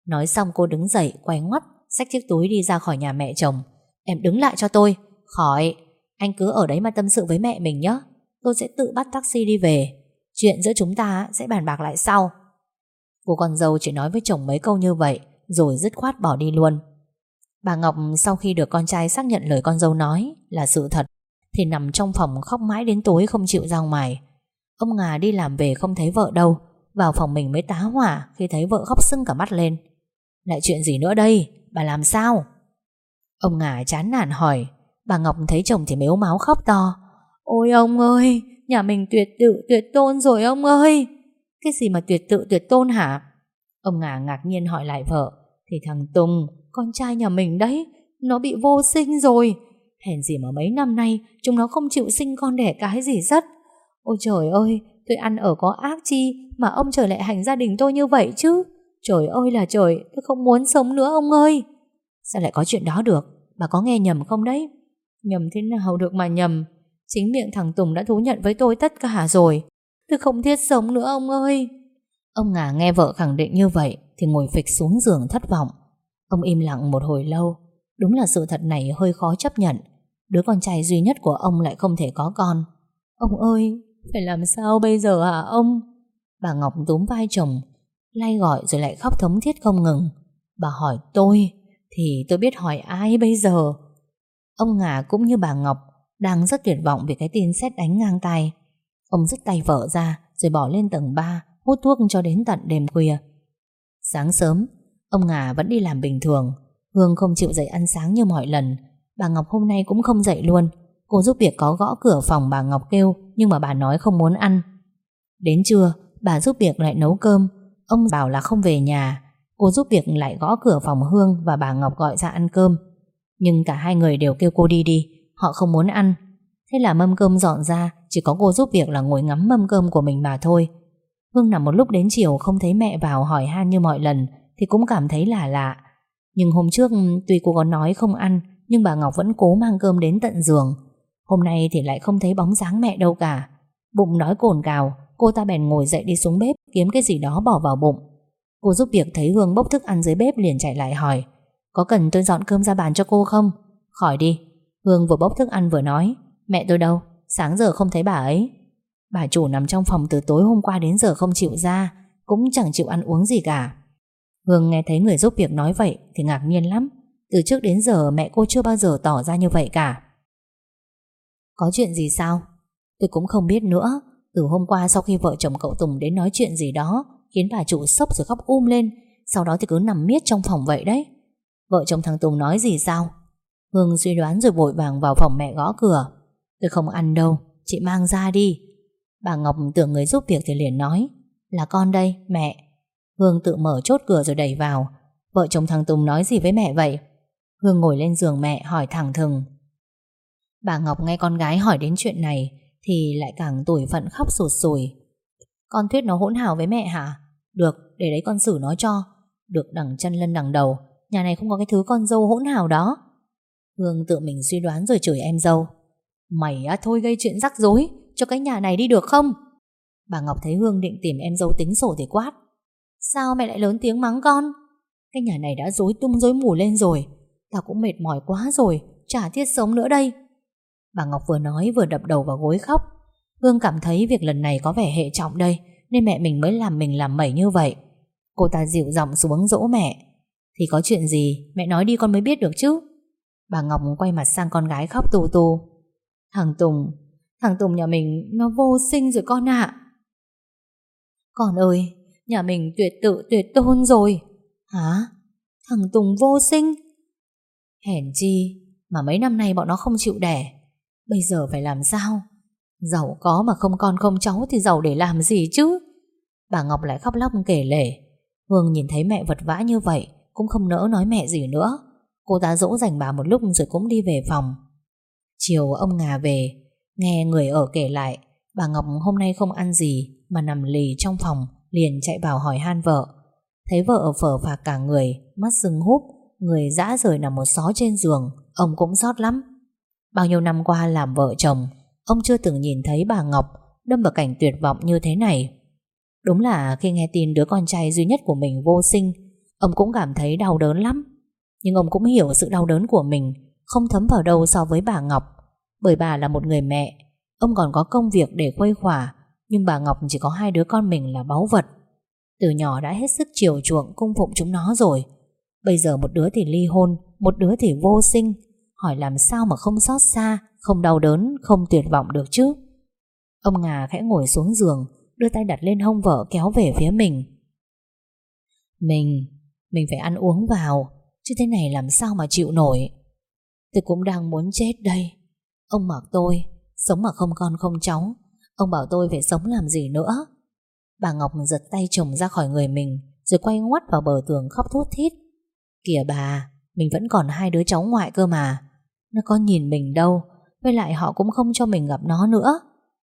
Speaker 1: Nói xong cô đứng dậy, Quay ngoắt, Xách chiếc túi đi ra khỏi nhà mẹ chồng. Em đứng lại cho tôi. Khỏi, Anh cứ ở đấy mà tâm sự với mẹ mình nhé. Tôi sẽ tự bắt taxi đi về. Chuyện giữa chúng ta sẽ bàn bạc lại sau. Cô con dâu chỉ nói với chồng mấy câu như vậy, rồi dứt khoát bỏ đi luôn. Bà Ngọc sau khi được con trai xác nhận lời con dâu nói là sự thật, thì nằm trong phòng khóc mãi đến tối không chịu ra ngoài. Ông Ngà đi làm về không thấy vợ đâu vào phòng mình mới tá hỏa khi thấy vợ khóc sưng cả mắt lên. Lại chuyện gì nữa đây? Bà làm sao? Ông Ngà chán nản hỏi. Bà Ngọc thấy chồng thì mếu máu khóc to. Ôi ông ơi, Nhà mình tuyệt tự, tuyệt tôn rồi ông ơi. Cái gì mà tuyệt tự, tuyệt tôn hả? Ông Ngà ngạc nhiên hỏi lại vợ. Thì thằng Tùng, Con trai nhà mình đấy, Nó bị vô sinh rồi. Hèn gì mà mấy năm nay Chúng nó không chịu sinh con đẻ cái gì rất. Ôi trời ơi Tôi ăn ở có ác chi Mà ông trời lại hành gia đình tôi như vậy chứ? Trời ơi là trời, Tôi không muốn sống nữa ông ơi. Sao lại có chuyện đó được? Bà có nghe nhầm không đấy? Nhầm thế nào được mà nhầm? Chính miệng thằng Tùng đã thú nhận với tôi tất cả rồi. Tôi không thiết sống nữa ông ơi. Ông Ngà nghe vợ khẳng định như vậy Thì ngồi phịch xuống giường thất vọng. Ông im lặng một hồi lâu. Đúng là sự thật này hơi khó chấp nhận. Đứa con trai duy nhất của ông lại không thể có con. Ông ơi phải làm sao bây giờ hả ông Bà Ngọc túm vai chồng Lay gọi rồi lại khóc thống thiết không ngừng Bà hỏi tôi Thì tôi biết hỏi ai bây giờ Ông Ngà cũng như bà Ngọc Đang rất tuyệt vọng vì cái tin xét đánh ngang tay Ông dứt tay vợ ra Rồi bỏ lên tầng 3 hút thuốc cho đến tận đêm khuya. Sáng sớm, ông Ngà vẫn đi làm bình thường. Hương không chịu dậy ăn sáng như mọi lần. Bà Ngọc hôm nay cũng không dậy luôn. Cô giúp việc có gõ cửa phòng bà Ngọc kêu, nhưng mà bà nói không muốn ăn. Đến trưa, bà giúp việc lại nấu cơm. Ông bảo là không về nhà. Cô giúp việc lại gõ cửa phòng Hương và bà Ngọc gọi ra ăn cơm. Nhưng cả hai người đều kêu cô đi đi. Họ không muốn ăn. Thế là mâm cơm dọn ra, chỉ có cô giúp việc là ngồi ngắm mâm cơm của mình mà thôi. Hương nằm một lúc đến chiều không thấy mẹ vào hỏi han như mọi lần thì cũng cảm thấy lạ lạ. Nhưng hôm trước tuy cô có nói không ăn nhưng bà Ngọc vẫn cố mang cơm đến tận giường. Hôm nay thì lại không thấy bóng dáng mẹ đâu cả. Bụng nói cồn cào, cô ta bèn ngồi dậy đi xuống bếp kiếm cái gì đó bỏ vào bụng. Cô giúp việc thấy Hương bốc thức ăn dưới bếp liền chạy lại hỏi Có cần tôi dọn cơm ra bàn cho cô không? Khỏi đi. Hương vừa bốc thức ăn vừa nói Mẹ tôi đâu? Sáng giờ không thấy bà ấy. Bà chủ nằm trong phòng từ tối hôm qua đến giờ không chịu ra Cũng chẳng chịu ăn uống gì cả Hương nghe thấy người giúp việc nói vậy Thì ngạc nhiên lắm Từ trước đến giờ mẹ cô chưa bao giờ tỏ ra như vậy cả có chuyện gì sao? Tôi cũng không biết nữa. Từ hôm qua sau khi vợ chồng cậu Tùng đến nói chuyện gì đó Khiến bà chủ sốc rồi khóc um lên. Sau đó thì cứ nằm miết trong phòng vậy đấy. Vợ chồng thằng Tùng nói gì sao? Hương suy đoán rồi vội vàng vào phòng mẹ gõ cửa. Tôi không ăn đâu Chị mang ra đi. Bà Ngọc tưởng người giúp việc thì liền nói Là con đây, mẹ. Hương tự mở chốt cửa rồi đẩy vào. Vợ chồng thằng Tùng nói gì với mẹ vậy? Hương ngồi lên giường mẹ hỏi thẳng thừng Bà Ngọc nghe con gái hỏi đến chuyện này Thì lại càng tủi phận khóc sụt sùi. Con Thuyết nó hỗn hào với mẹ hả? Được, để đấy con xử nó cho. Được đằng chân lân đằng đầu Nhà này không có cái thứ con dâu hỗn hào đó. Hương tự mình suy đoán rồi chửi em dâu. Mày á thôi gây chuyện rắc rối cho cái nhà này đi được không? Bà Ngọc thấy Hương định tìm em dâu tính sổ thì quát.
Speaker 2: Sao mẹ lại lớn tiếng mắng con?
Speaker 1: Cái nhà này đã rối tung rối mù lên rồi Tao cũng mệt mỏi quá rồi Chả thiết sống nữa đây. Bà Ngọc vừa nói vừa đập đầu vào gối khóc. Hương cảm thấy việc lần này có vẻ hệ trọng đây, Nên mẹ mình mới làm mình làm mẩy như vậy. Cô ta dịu giọng xuống dỗ mẹ. Thì có chuyện gì, Mẹ nói đi con mới biết được chứ. Bà Ngọc quay mặt sang con gái khóc tù tù. Thằng Tùng Thằng Tùng nhà mình nó vô sinh rồi con ạ. Con ơi, Nhà mình tuyệt tự, tuyệt tôn rồi. Hả? Thằng Tùng vô sinh? Hèn chi Mà mấy năm nay bọn nó không chịu đẻ. Bây giờ phải làm sao? Giàu có mà không con không cháu Thì giàu để làm gì chứ? Bà Ngọc lại khóc lóc kể lể. Hương nhìn thấy mẹ vật vã như vậy, Cũng không nỡ nói mẹ gì nữa. Cô ta dỗ dành bà một lúc rồi cũng đi về phòng. Chiều ông Ngà về, Nghe người ở kể lại, Bà Ngọc hôm nay không ăn gì Mà nằm lì trong phòng, Liền chạy vào hỏi han vợ. Thấy vợ phở phạc cả người, Mắt sưng húp, Người dã rời nằm một xó trên giường, Ông cũng sót lắm. Bao nhiêu năm qua làm vợ chồng, Ông chưa từng nhìn thấy bà Ngọc Đâm vào cảnh tuyệt vọng như thế này. Đúng là khi nghe tin đứa con trai duy nhất của mình vô sinh, Ông cũng cảm thấy đau đớn lắm. Nhưng ông cũng hiểu sự đau đớn của mình Không thấm vào đâu so với bà Ngọc. Bởi bà là một người mẹ, Ông còn có công việc để khuây khỏa, Nhưng bà Ngọc chỉ có hai đứa con mình là báu vật. Từ nhỏ đã hết sức chiều chuộng cung phụng chúng nó rồi. Bây giờ một đứa thì ly hôn, Một đứa thì vô sinh. Hỏi làm sao mà không xót xa Không đau đớn, không tuyệt vọng được chứ? Ông Ngà khẽ ngồi xuống giường Đưa tay đặt lên hông vợ kéo về phía mình. Mình Mình phải ăn uống vào Chứ thế này làm sao mà chịu nổi? Tôi cũng đang muốn chết đây. Ông mặc tôi Sống mà không con không cháu Ông bảo tôi phải sống làm gì nữa? Bà Ngọc giật tay chồng ra khỏi người mình Rồi quay ngoắt vào bờ tường khóc thút thít. Kìa bà Mình vẫn còn hai đứa cháu ngoại cơ mà. Nó có nhìn mình đâu, Với lại họ cũng không cho mình gặp nó nữa.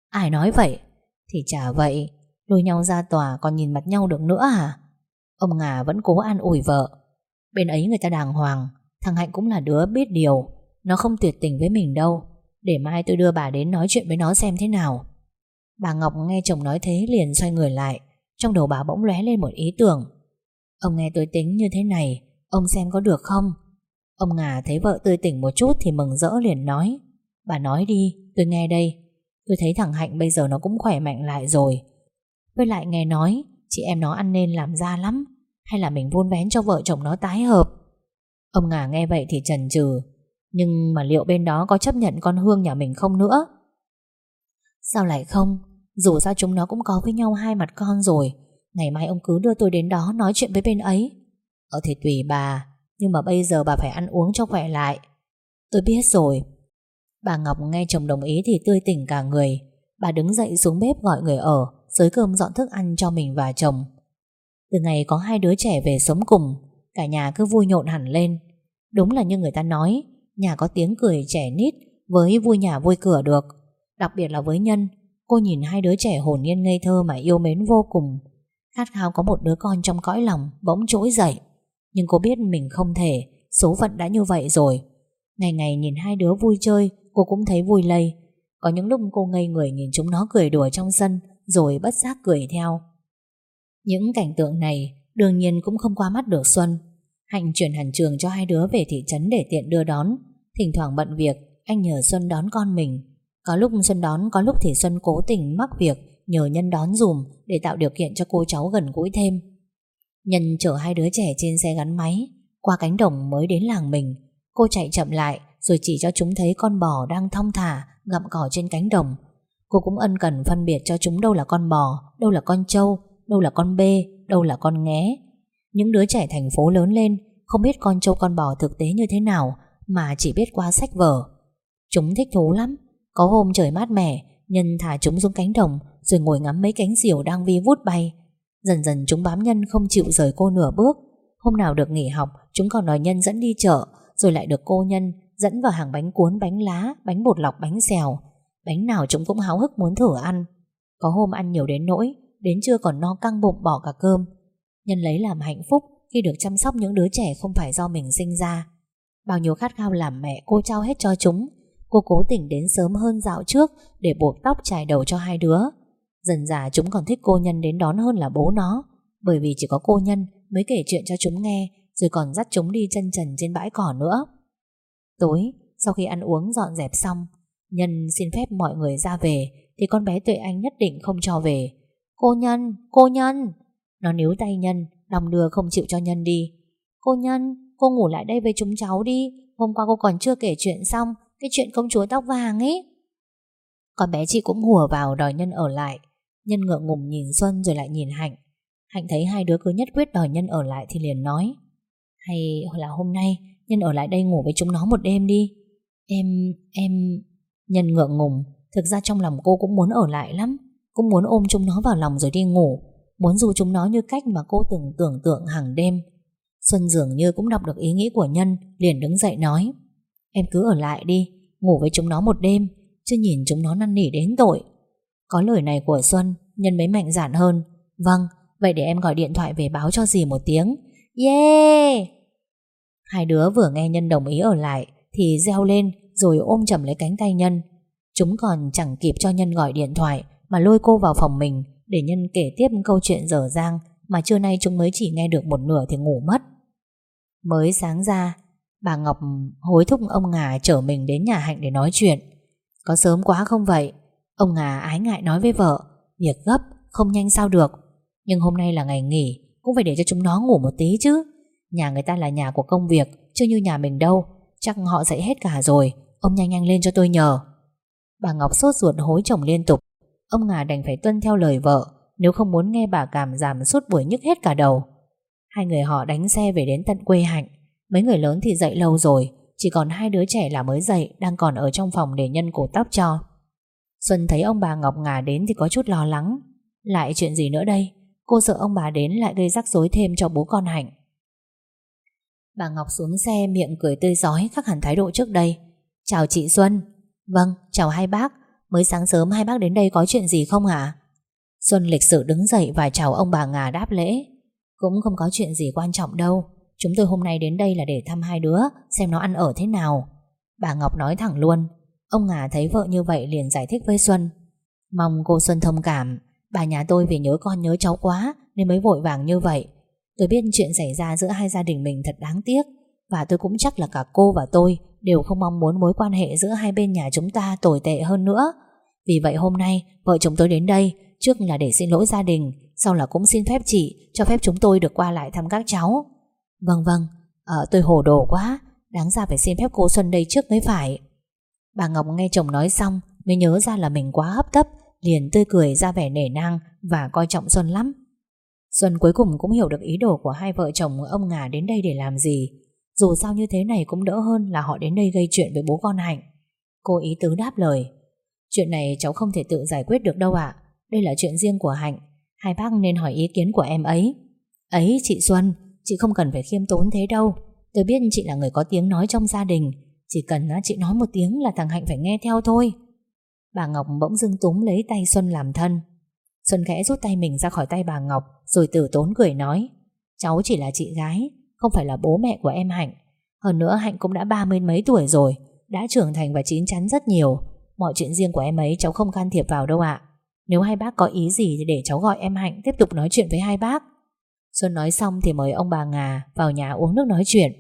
Speaker 1: Ai nói vậy? Thì chả vậy, Lôi nhau ra tòa còn nhìn mặt nhau được nữa à Ông Ngà vẫn cố an ủi vợ. Bên ấy người ta đàng hoàng, Thằng Hạnh cũng là đứa biết điều. Nó không tuyệt tình với mình đâu. Để mai tôi đưa bà đến nói chuyện với nó xem thế nào. Bà Ngọc nghe chồng nói thế liền xoay người lại, Trong đầu bà bỗng lóe lên một ý tưởng. Ông nghe tôi tính như thế này, Ông xem có được không? Ông Ngà thấy vợ tươi tỉnh một chút Thì mừng rỡ liền nói, Bà nói đi, tôi nghe đây. Tôi thấy thằng Hạnh bây giờ nó cũng khỏe mạnh lại rồi. Với lại nghe nói, Chị em nó ăn nên làm ra lắm, Hay là mình vun vén cho vợ chồng nó tái hợp? Ông Ngà nghe vậy thì chần chừ, Nhưng mà liệu bên đó có chấp nhận con Hương nhà mình không nữa? Sao lại không? Dù sao chúng nó cũng có với nhau hai mặt con rồi. Ngày mai ông cứ đưa tôi đến đó Nói chuyện với bên ấy. Ờ thì tùy bà. Nhưng mà bây giờ bà phải ăn uống cho khỏe lại. Tôi biết rồi. Bà Ngọc nghe chồng đồng ý thì tươi tỉnh cả người. Bà đứng dậy xuống bếp gọi người ở Sới cơm dọn thức ăn cho mình và chồng. Từ ngày có hai đứa trẻ về sống cùng, Cả nhà cứ vui nhộn hẳn lên. Đúng là như người ta nói, Nhà có tiếng cười trẻ nít Với vui nhà vui cửa được. Đặc biệt là với Nhân, Cô nhìn hai đứa trẻ hồn nhiên ngây thơ mà yêu mến vô cùng. Khát khao có một đứa con trong cõi lòng Bỗng trỗi dậy. Nhưng cô biết mình không thể. Số phận đã như vậy rồi. Ngày ngày nhìn hai đứa vui chơi, Cô cũng thấy vui lây. Có những lúc cô ngây người nhìn chúng nó cười đùa trong sân, Rồi bất giác cười theo. Những cảnh tượng này Đương nhiên cũng không qua mắt được Xuân. Hạnh chuyển hẳn trường cho hai đứa về thị trấn Để tiện đưa đón. Thỉnh thoảng bận việc, Anh nhờ Xuân đón con mình. Có lúc Xuân đón, Có lúc thì Xuân cố tình mắc việc Nhờ Nhân đón dùm Để tạo điều kiện cho cô cháu gần gũi thêm. Nhân chở hai đứa trẻ trên xe gắn máy, Qua cánh đồng mới đến làng mình. Cô chạy chậm lại, Rồi chỉ cho chúng thấy con bò đang thong thả, Gặm cỏ trên cánh đồng. Cô cũng ân cần phân biệt cho chúng đâu là con bò, Đâu là con trâu, Đâu là con bê, Đâu là con nghé. Những đứa trẻ thành phố lớn lên, Không biết con trâu con bò thực tế như thế nào, Mà chỉ biết qua sách vở. Chúng thích thú lắm. Có hôm trời mát mẻ, Nhân thả chúng xuống cánh đồng, Rồi ngồi ngắm mấy cánh diều đang vi vút bay. Dần dần chúng bám Nhân không chịu rời cô nửa bước Hôm nào được nghỉ học Chúng còn đòi Nhân dẫn đi chợ Rồi lại được cô Nhân dẫn vào hàng bánh cuốn, bánh lá, bánh bột lọc, bánh xèo. Bánh nào chúng cũng háo hức muốn thử ăn. Có hôm ăn nhiều đến nỗi, đến trưa còn no căng bụng bỏ cả cơm. Nhân lấy làm hạnh phúc khi được chăm sóc những đứa trẻ không phải do mình sinh ra. Bao nhiêu khát khao làm mẹ cô trao hết cho chúng. Cô cố tình đến sớm hơn dạo trước để buộc tóc trải đầu cho hai đứa. Dần dà chúng còn thích cô Nhân đến đón hơn là bố nó. Bởi vì chỉ có cô Nhân mới kể chuyện cho chúng nghe Rồi còn dắt chúng đi chân trần trên bãi cỏ nữa. Tối Sau khi ăn uống dọn dẹp xong Nhân xin phép mọi người ra về Thì con bé Tuệ Anh nhất định không cho về. Cô Nhân, cô Nhân! Nó níu tay Nhân đồng đưa không chịu cho Nhân đi. Cô Nhân, cô ngủ lại đây với chúng cháu đi. Hôm qua cô còn chưa kể chuyện xong Cái chuyện công chúa tóc vàng ấy. Con bé chị cũng hùa vào đòi Nhân ở lại. Nhân ngượng ngùng nhìn Xuân rồi lại nhìn Hạnh. Hạnh thấy hai đứa cứ nhất quyết đòi Nhân ở lại Thì liền nói Hay là hôm nay Nhân ở lại đây ngủ với chúng nó một đêm đi. Em, em Nhân ngượng ngùng Thực ra trong lòng cô cũng muốn ở lại lắm Cũng muốn ôm chúng nó vào lòng rồi đi ngủ Muốn dù chúng nó như cách mà cô từng tưởng tượng hàng đêm. Xuân dường như cũng đọc được ý nghĩ của Nhân Liền đứng dậy nói Em cứ ở lại đi Ngủ với chúng nó một đêm Chứ nhìn chúng nó năn nỉ đến tội. Có lời này của Xuân Nhân mới mạnh dạn hơn. Vâng, vậy để em gọi điện thoại về báo cho dì một tiếng. Yeah! Hai đứa vừa nghe Nhân đồng ý ở lại Thì reo lên rồi ôm chầm lấy cánh tay Nhân. Chúng còn chẳng kịp cho Nhân gọi điện thoại Mà lôi cô vào phòng mình Để Nhân kể tiếp câu chuyện dở dang Mà trưa nay chúng mới chỉ nghe được một nửa thì ngủ mất. Mới sáng ra Bà Ngọc hối thúc ông Ngà chở mình đến nhà Hạnh để nói chuyện. Có sớm quá không vậy? Ông Ngà ái ngại nói với vợ, Việc gấp không nhanh sao được, Nhưng hôm nay là ngày nghỉ, Cũng phải để cho chúng nó ngủ một tí chứ. Nhà người ta là nhà của công việc Chứ như nhà mình đâu, Chắc họ dậy hết cả rồi, Ông nhanh nhanh lên cho tôi nhờ. Bà Ngọc sốt ruột hối chồng liên tục. Ông Ngà đành phải tuân theo lời vợ, Nếu không muốn nghe bà cảm giảm suốt buổi nhức hết cả đầu. Hai người họ đánh xe về đến tận quê Hạnh. Mấy người lớn thì dậy lâu rồi, Chỉ còn hai đứa trẻ là mới dậy Đang còn ở trong phòng để nhân cổ tóc cho. Xuân thấy ông bà Ngọc Ngà đến Thì có chút lo lắng. Lại chuyện gì nữa đây? Cô sợ ông bà đến lại gây rắc rối thêm cho bố con Hạnh. Bà Ngọc xuống xe miệng cười tươi giói Khác hẳn thái độ trước đây. Chào chị Xuân. Vâng, chào hai bác. Mới sáng sớm hai bác đến đây có chuyện gì không hả Xuân lịch sự đứng dậy Và chào ông bà Ngà đáp lễ. Cũng không có chuyện gì quan trọng đâu. Chúng tôi hôm nay đến đây là để thăm hai đứa Xem nó ăn ở thế nào. Bà Ngọc nói thẳng luôn. Ông Ngà thấy vợ như vậy liền giải thích với Xuân. Mong cô Xuân thông cảm. Bà nhà tôi vì nhớ con nhớ cháu quá Nên mới vội vàng như vậy. Tôi biết chuyện xảy ra giữa hai gia đình mình thật đáng tiếc Và tôi cũng chắc là cả cô và tôi Đều không mong muốn mối quan hệ giữa hai bên nhà chúng ta tồi tệ hơn nữa. Vì vậy hôm nay Vợ chồng tôi đến đây Trước là để xin lỗi gia đình Sau là cũng xin phép chị Cho phép chúng tôi được qua lại thăm các cháu. Vâng vâng. À, Tôi hồ đồ quá Đáng ra phải xin phép cô Xuân đây trước mới phải. Bà Ngọc nghe chồng nói xong, Mới nhớ ra là mình quá hấp tấp, Liền tươi cười ra vẻ nể nang Và coi trọng Xuân lắm. Xuân cuối cùng cũng hiểu được ý đồ của hai vợ chồng ông Ngà đến đây để làm gì. Dù sao như thế này cũng đỡ hơn là họ đến đây gây chuyện với bố con Hạnh. Cô ý tứ đáp lời, Chuyện này cháu không thể tự giải quyết được đâu ạ. Đây là chuyện riêng của Hạnh. Hai bác nên hỏi ý kiến của em ấy. Ấy, chị Xuân, Chị không cần phải khiêm tốn thế đâu. Tôi biết chị là người có tiếng nói trong gia đình chỉ cần chị nói một tiếng là thằng Hạnh phải nghe theo thôi. Bà Ngọc bỗng dưng túm lấy tay Xuân làm thân. Xuân khẽ rút tay mình ra khỏi tay bà Ngọc, Rồi tử tốn cười nói, Cháu chỉ là chị gái, Không phải là bố mẹ của em Hạnh. Hơn nữa Hạnh cũng đã ba mươi mấy tuổi rồi, Đã trưởng thành và chín chắn rất nhiều. Mọi chuyện riêng của em ấy cháu không can thiệp vào đâu ạ. Nếu hai bác có ý gì Thì để cháu gọi em Hạnh tiếp tục nói chuyện với hai bác. Xuân nói xong thì mời ông bà Ngà Vào nhà uống nước nói chuyện.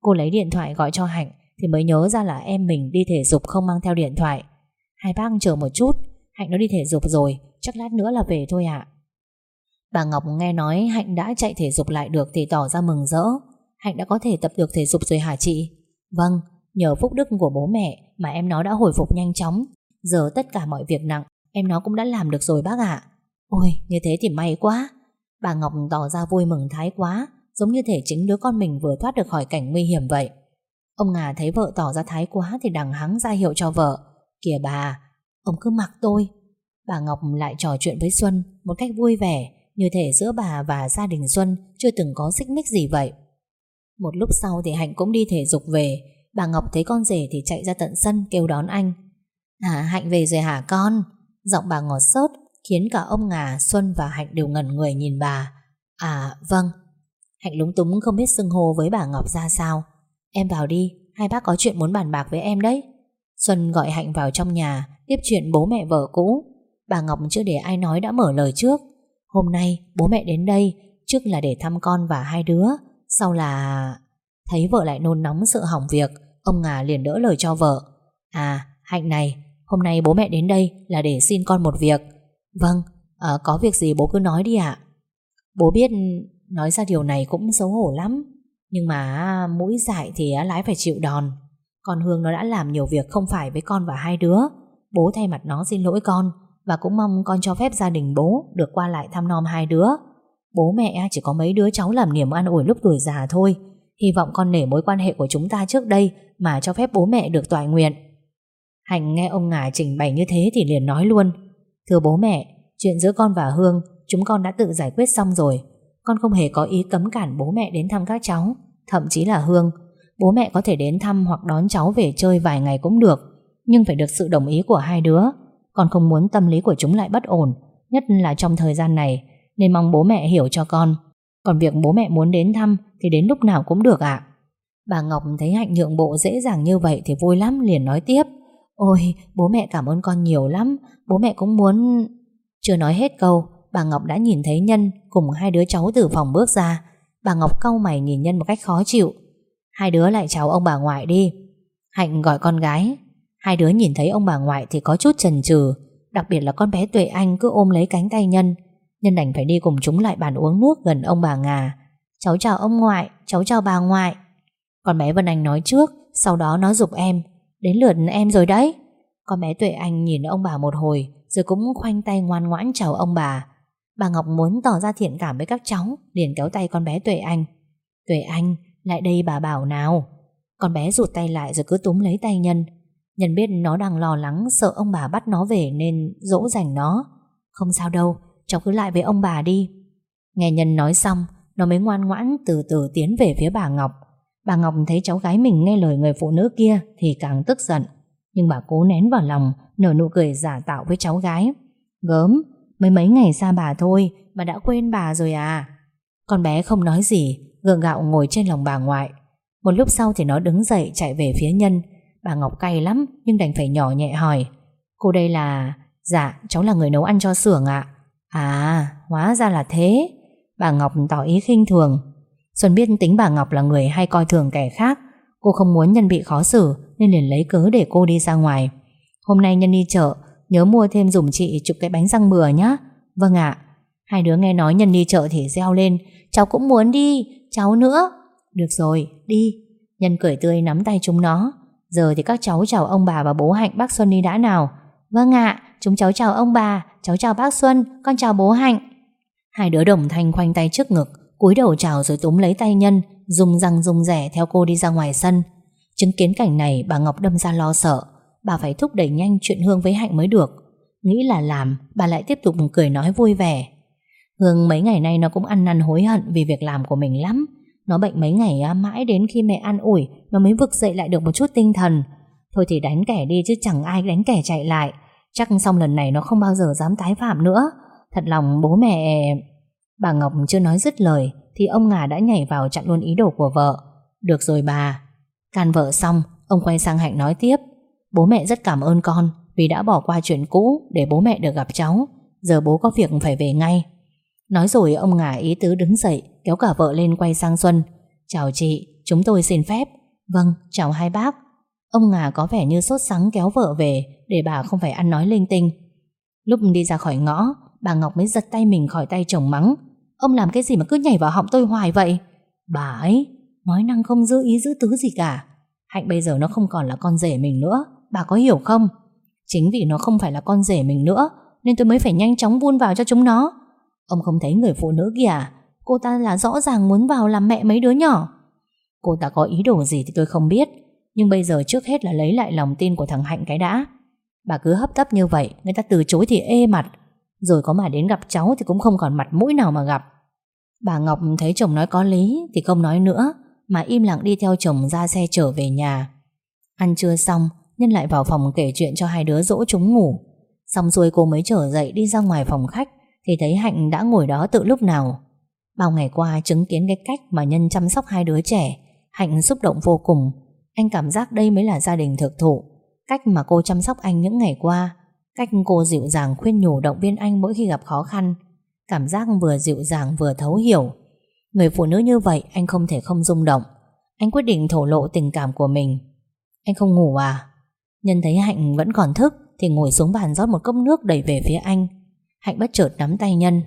Speaker 1: Cô lấy điện thoại gọi cho Hạnh thì mới nhớ ra là em mình đi thể dục không mang theo điện thoại. Hai bác chờ một chút Hạnh nó đi thể dục rồi Chắc lát nữa là về thôi ạ. Bà Ngọc nghe nói Hạnh đã chạy thể dục lại được Thì tỏ ra mừng rỡ. Hạnh đã có thể tập được thể dục rồi hả chị? Vâng, nhờ phúc đức của bố mẹ Mà em nó đã hồi phục nhanh chóng. Giờ tất cả mọi việc nặng Em nó cũng đã làm được rồi bác ạ. Ôi, như thế thì may quá. Bà Ngọc tỏ ra vui mừng thái quá Giống như thể chính đứa con mình vừa thoát được khỏi cảnh nguy hiểm vậy. Ông Ngà thấy vợ tỏ ra thái quá Thì đằng hắng ra hiệu cho vợ. Kìa bà, ông cứ mặc tôi. Bà Ngọc lại trò chuyện với Xuân Một cách vui vẻ Như thể giữa bà và gia đình Xuân Chưa từng có xích mích gì vậy. Một lúc sau thì Hạnh cũng đi thể dục về. Bà Ngọc thấy con rể thì chạy ra tận sân Kêu đón anh. À Hạnh về rồi hả con? Giọng bà ngọt xớt Khiến cả ông Ngà, Xuân và Hạnh đều ngẩn người nhìn bà. À vâng. Hạnh lúng túng không biết xưng hô với bà Ngọc ra sao. Em vào đi Hai bác có chuyện muốn bàn bạc với em đấy. Xuân gọi Hạnh vào trong nhà Tiếp chuyện bố mẹ vợ cũ. Bà Ngọc chưa để ai nói đã mở lời trước. Hôm nay bố mẹ đến đây Trước là để thăm con và hai đứa. Sau là... Thấy vợ lại nôn nóng sự hỏng việc Ông Ngà liền đỡ lời cho vợ. À Hạnh này Hôm nay bố mẹ đến đây là để xin con một việc. Vâng à, Có việc gì bố cứ nói đi ạ. Bố biết nói ra điều này cũng xấu hổ lắm. Nhưng mà mũi dại thì lái phải chịu đòn. Con Hương nó đã làm nhiều việc không phải với con và hai đứa. Bố thay mặt nó xin lỗi con Và cũng mong con cho phép gia đình bố Được qua lại thăm nom hai đứa. Bố mẹ chỉ có mấy đứa cháu làm niềm an ủi lúc tuổi già thôi. Hy vọng con nể mối quan hệ của chúng ta trước đây Mà cho phép bố mẹ được toại nguyện. Hạnh nghe ông ngài trình bày như thế Thì liền nói luôn. Thưa bố mẹ, Chuyện giữa con và Hương, Chúng con đã tự giải quyết xong rồi. Con không hề có ý cấm cản bố mẹ đến thăm các cháu, Thậm chí là Hương. Bố mẹ có thể đến thăm hoặc đón cháu về chơi vài ngày cũng được, Nhưng phải được sự đồng ý của hai đứa. Con không muốn tâm lý của chúng lại bất ổn, Nhất là trong thời gian này, Nên mong bố mẹ hiểu cho con. Còn việc bố mẹ muốn đến thăm Thì đến lúc nào cũng được ạ. Bà Ngọc thấy Hạnh nhượng bộ dễ dàng như vậy Thì vui lắm, liền nói tiếp. Ôi, bố mẹ cảm ơn con nhiều lắm, Bố mẹ cũng muốn Chưa nói hết câu Bà Ngọc đã nhìn thấy Nhân cùng hai đứa cháu từ phòng bước ra. Bà Ngọc cau mày nhìn Nhân một cách khó chịu. Hai đứa lại chào ông bà ngoại đi. Hạnh gọi con gái. Hai đứa nhìn thấy ông bà ngoại thì có chút chần chừ. Đặc biệt là con bé Tuệ Anh cứ ôm lấy cánh tay Nhân. Nhân đành phải đi cùng chúng lại bàn uống nước gần ông bà Ngà. Cháu chào ông ngoại, Cháu chào bà ngoại. Con bé Vân Anh nói trước, Sau đó nó dục em. Đến lượt em rồi đấy. Con bé Tuệ Anh nhìn ông bà một hồi, Rồi cũng khoanh tay ngoan ngoãn chào ông bà. Bà Ngọc muốn tỏ ra thiện cảm với các cháu, liền kéo tay con bé Tuệ Anh. Tuệ Anh, lại đây bà bảo nào. Con bé rụt tay lại rồi cứ túm lấy tay Nhân. Nhân biết nó đang lo lắng, Sợ ông bà bắt nó về nên dỗ dành nó. Không sao đâu, Cháu cứ lại với ông bà đi. Nghe Nhân nói xong, Nó mới ngoan ngoãn từ từ tiến về phía bà Ngọc. Bà Ngọc thấy cháu gái mình nghe lời người phụ nữ kia Thì càng tức giận. Nhưng bà cố nén vào lòng, Nở nụ cười giả tạo với cháu gái. Gớm Mới mấy ngày xa bà thôi Mà đã quên bà rồi à. Con bé không nói gì, Gượng gạo ngồi trên lòng bà ngoại. Một lúc sau thì nó đứng dậy chạy về phía nhân. Bà Ngọc cay lắm, Nhưng đành phải nhỏ nhẹ hỏi. Cô đây là... Dạ cháu là người nấu ăn cho xưởng ạ. À hóa ra là thế. Bà Ngọc tỏ ý khinh thường. Xuân biết tính bà Ngọc là người hay coi thường kẻ khác. Cô không muốn nhân bị khó xử, Nên liền lấy cớ để cô đi ra ngoài. Hôm nay nhân đi chợ Nhớ mua thêm dùm chị chục cái bánh răng bừa nhá. Vâng ạ. Hai đứa nghe nói nhân đi chợ thì reo lên. Cháu cũng muốn đi, cháu nữa. Được rồi, đi. Nhân cười tươi nắm tay chúng nó. Giờ thì các cháu chào ông bà và bố Hạnh bác Xuân đi đã nào. Vâng ạ, chúng cháu chào ông bà Cháu chào bác Xuân, con chào bố Hạnh. Hai đứa đồng thanh khoanh tay trước ngực cúi đầu chào rồi túm lấy tay Nhân Dùng răng dùng rẻ theo cô đi ra ngoài sân. Chứng kiến cảnh này bà Ngọc đâm ra lo sợ. Bà phải thúc đẩy nhanh chuyện Hương với Hạnh mới được. Nghĩ là làm, Bà lại tiếp tục cười nói vui vẻ. Hương mấy ngày nay nó cũng ăn năn hối hận Vì việc làm của mình lắm. Nó bệnh mấy ngày mãi đến khi mẹ ăn ủi, Nó mới vực dậy lại được một chút tinh thần. Thôi thì đánh kẻ đi chứ chẳng ai đánh kẻ chạy lại. Chắc xong lần này nó không bao giờ dám tái phạm nữa. Thật lòng, bố mẹ, Bà Ngọc chưa nói dứt lời, Thì ông Ngà đã nhảy vào chặn luôn ý đồ của vợ. Được rồi bà. Can vợ xong, Ông quay sang Hạnh nói tiếp. Bố mẹ rất cảm ơn con Vì đã bỏ qua chuyện cũ Để bố mẹ được gặp cháu. Giờ bố có việc phải về ngay. Nói rồi ông ngả ý tứ đứng dậy Kéo cả vợ lên quay sang Xuân. Chào chị, chúng tôi xin phép. Vâng, chào hai bác. Ông ngà có vẻ như sốt sắng kéo vợ về Để bà không phải ăn nói linh tinh. Lúc đi ra khỏi ngõ Bà Ngọc mới giật tay mình khỏi tay chồng mắng. Ông làm cái gì mà cứ nhảy vào họng tôi hoài vậy? Bà ấy Nói năng không giữ ý giữ tứ gì cả. Hạnh bây giờ nó không còn là con rể mình nữa. Bà có hiểu không? Chính vì nó không phải là con rể mình nữa, Nên tôi mới phải nhanh chóng buôn vào cho chúng nó. Ông không thấy người phụ nữ kìa à? Cô ta là rõ ràng muốn vào làm mẹ mấy đứa nhỏ. Cô ta có ý đồ gì thì tôi không biết, Nhưng bây giờ trước hết là lấy lại lòng tin của thằng Hạnh cái đã. Bà cứ hấp tấp như vậy, Người ta từ chối thì ê mặt. Rồi có mà đến gặp cháu thì cũng không còn mặt mũi nào mà gặp. Bà Ngọc thấy chồng nói có lý Thì không nói nữa, Mà im lặng đi theo chồng ra xe trở về nhà. Ăn trưa xong Nhân lại vào phòng kể chuyện cho hai đứa dỗ chúng ngủ. Xong rồi cô mới trở dậy đi ra ngoài phòng khách, Thì thấy Hạnh đã ngồi đó từ lúc nào. Bao ngày qua chứng kiến cái cách mà Nhân chăm sóc hai đứa trẻ, Hạnh xúc động vô cùng. Anh cảm giác đây mới là gia đình thực thụ. Cách mà cô chăm sóc anh những ngày qua, Cách cô dịu dàng khuyên nhủ động viên anh mỗi khi gặp khó khăn. Cảm giác vừa dịu dàng vừa thấu hiểu. Người phụ nữ như vậy, anh không thể không rung động. Anh quyết định thổ lộ tình cảm của mình. Anh không ngủ à? Nhân thấy Hạnh vẫn còn thức Thì ngồi xuống bàn rót một cốc nước đẩy về phía anh. Hạnh bất chợt nắm tay Nhân.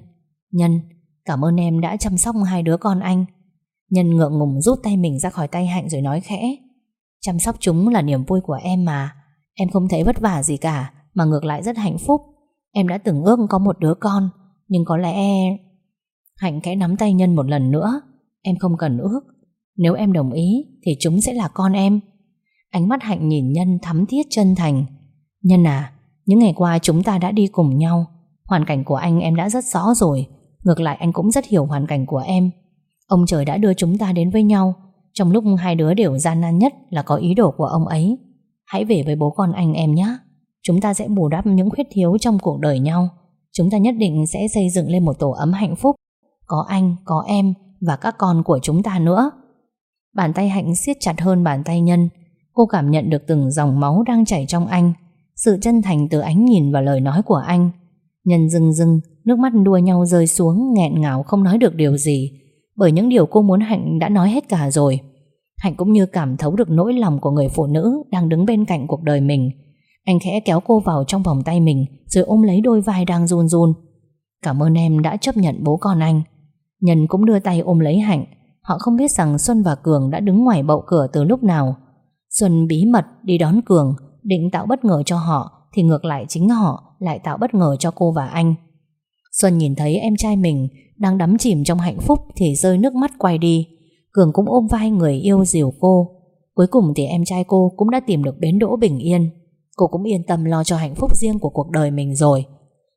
Speaker 1: Nhân, Cảm ơn em đã chăm sóc hai đứa con anh. Nhân ngượng ngùng rút tay mình ra khỏi tay Hạnh rồi nói khẽ. Chăm sóc chúng là niềm vui của em mà. Em không thấy vất vả gì cả, Mà ngược lại rất hạnh phúc. Em đã từng ước có một đứa con, Nhưng có lẽ Hạnh khẽ nắm tay Nhân một lần nữa. Em không cần ước. Nếu em đồng ý thì chúng sẽ là con em. Ánh mắt Hạnh nhìn Nhân thắm thiết chân thành. Nhân à Những ngày qua chúng ta đã đi cùng nhau. Hoàn cảnh của anh em đã rất rõ rồi. Ngược lại anh cũng rất hiểu hoàn cảnh của em. Ông trời đã đưa chúng ta đến với nhau. Trong lúc hai đứa đều gian nan nhất Là có ý đồ của ông ấy. Hãy về với bố con anh em nhé Chúng ta sẽ bù đắp những khuyết thiếu trong cuộc đời nhau. Chúng ta nhất định sẽ xây dựng lên một tổ ấm hạnh phúc. Có anh, có em Và các con của chúng ta nữa. Bàn tay Hạnh siết chặt hơn bàn tay Nhân. Cô cảm nhận được từng dòng máu đang chảy trong anh, Sự chân thành từ ánh nhìn và lời nói của anh. Nhân rưng rưng Nước mắt đua nhau rơi xuống, nghẹn ngào không nói được điều gì, Bởi những điều cô muốn Hạnh đã nói hết cả rồi. Hạnh cũng như cảm thấu được nỗi lòng của người phụ nữ Đang đứng bên cạnh cuộc đời mình. Anh khẽ kéo cô vào trong vòng tay mình, Rồi ôm lấy đôi vai đang run run. Cảm ơn em đã chấp nhận bố con anh. Nhân cũng đưa tay ôm lấy Hạnh. Họ không biết rằng Xuân và Cường đã đứng ngoài bậu cửa từ lúc nào. Xuân bí mật đi đón Cường, Định tạo bất ngờ cho họ, Thì ngược lại chính họ lại tạo bất ngờ cho cô và anh. Xuân nhìn thấy em trai mình Đang đắm chìm trong hạnh phúc Thì rơi nước mắt quay đi. Cường cũng ôm vai người yêu dìu cô. Cuối cùng thì em trai cô cũng đã tìm được bến đỗ bình yên. Cô cũng yên tâm lo cho hạnh phúc riêng của cuộc đời mình rồi.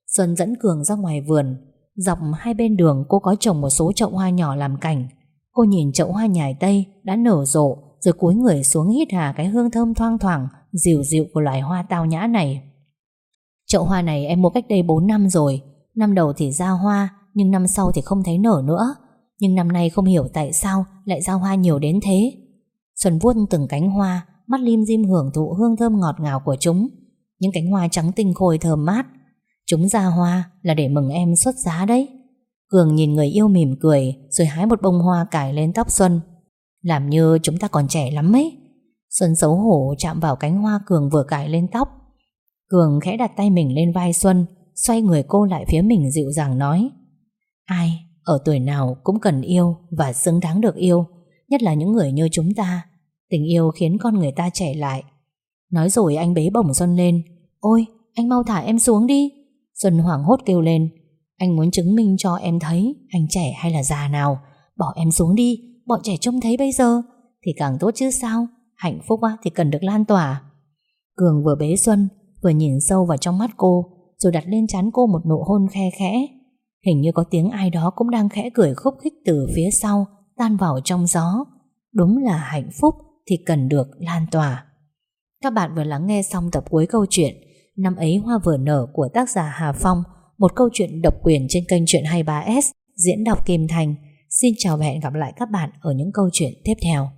Speaker 1: Xuân dẫn Cường ra ngoài vườn. Dọc hai bên đường, cô có trồng một số chậu hoa nhỏ làm cảnh. Cô nhìn chậu hoa nhài tây đã nở rộ rồi cúi người xuống hít hà cái hương thơm thoang thoảng, Dịu dịu của loài hoa tao nhã này. Chậu hoa này em mua cách đây 4 năm rồi. Năm đầu thì ra hoa, Nhưng năm sau thì không thấy nở nữa. Nhưng năm nay không hiểu tại sao Lại ra hoa nhiều đến thế. Xuân vuốt từng cánh hoa, Mắt lim dim hưởng thụ hương thơm ngọt ngào của chúng. Những cánh hoa trắng tinh khôi thơm mát. Chúng ra hoa là để mừng em xuất giá đấy. Cường nhìn người yêu mỉm cười, Rồi hái một bông hoa cài lên tóc Xuân. Làm như chúng ta còn trẻ lắm ấy. Xuân xấu hổ chạm vào cánh hoa Cường vừa cài lên tóc. Cường khẽ đặt tay mình lên vai Xuân, Xoay người cô lại phía mình dịu dàng nói, Ai, ở tuổi nào cũng cần yêu Và xứng đáng được yêu, Nhất là những người như chúng ta. Tình yêu khiến con người ta trẻ lại. Nói rồi anh bế bổng Xuân lên, Ôi, anh mau thả em xuống đi. Xuân hoảng hốt kêu lên, Anh muốn chứng minh cho em thấy Anh trẻ hay là già nào, Bỏ em xuống đi Bọn trẻ trông thấy bây giờ Thì càng tốt chứ sao? Hạnh phúc thì cần được lan tỏa. Cường vừa bế Xuân, Vừa nhìn sâu vào trong mắt cô, Rồi đặt lên trán cô một nụ hôn khe khẽ. Hình như có tiếng ai đó cũng đang khẽ cười khúc khích từ phía sau, Tan vào trong gió. Đúng là hạnh phúc Thì cần được lan tỏa. Các bạn vừa lắng nghe xong tập cuối câu chuyện, Năm ấy hoa vừa nở của tác giả Hà Phong, Một câu chuyện độc quyền trên kênh Chuyện 23S Diễn đọc Kim Thành. Xin chào và hẹn gặp lại các bạn ở những câu chuyện tiếp theo.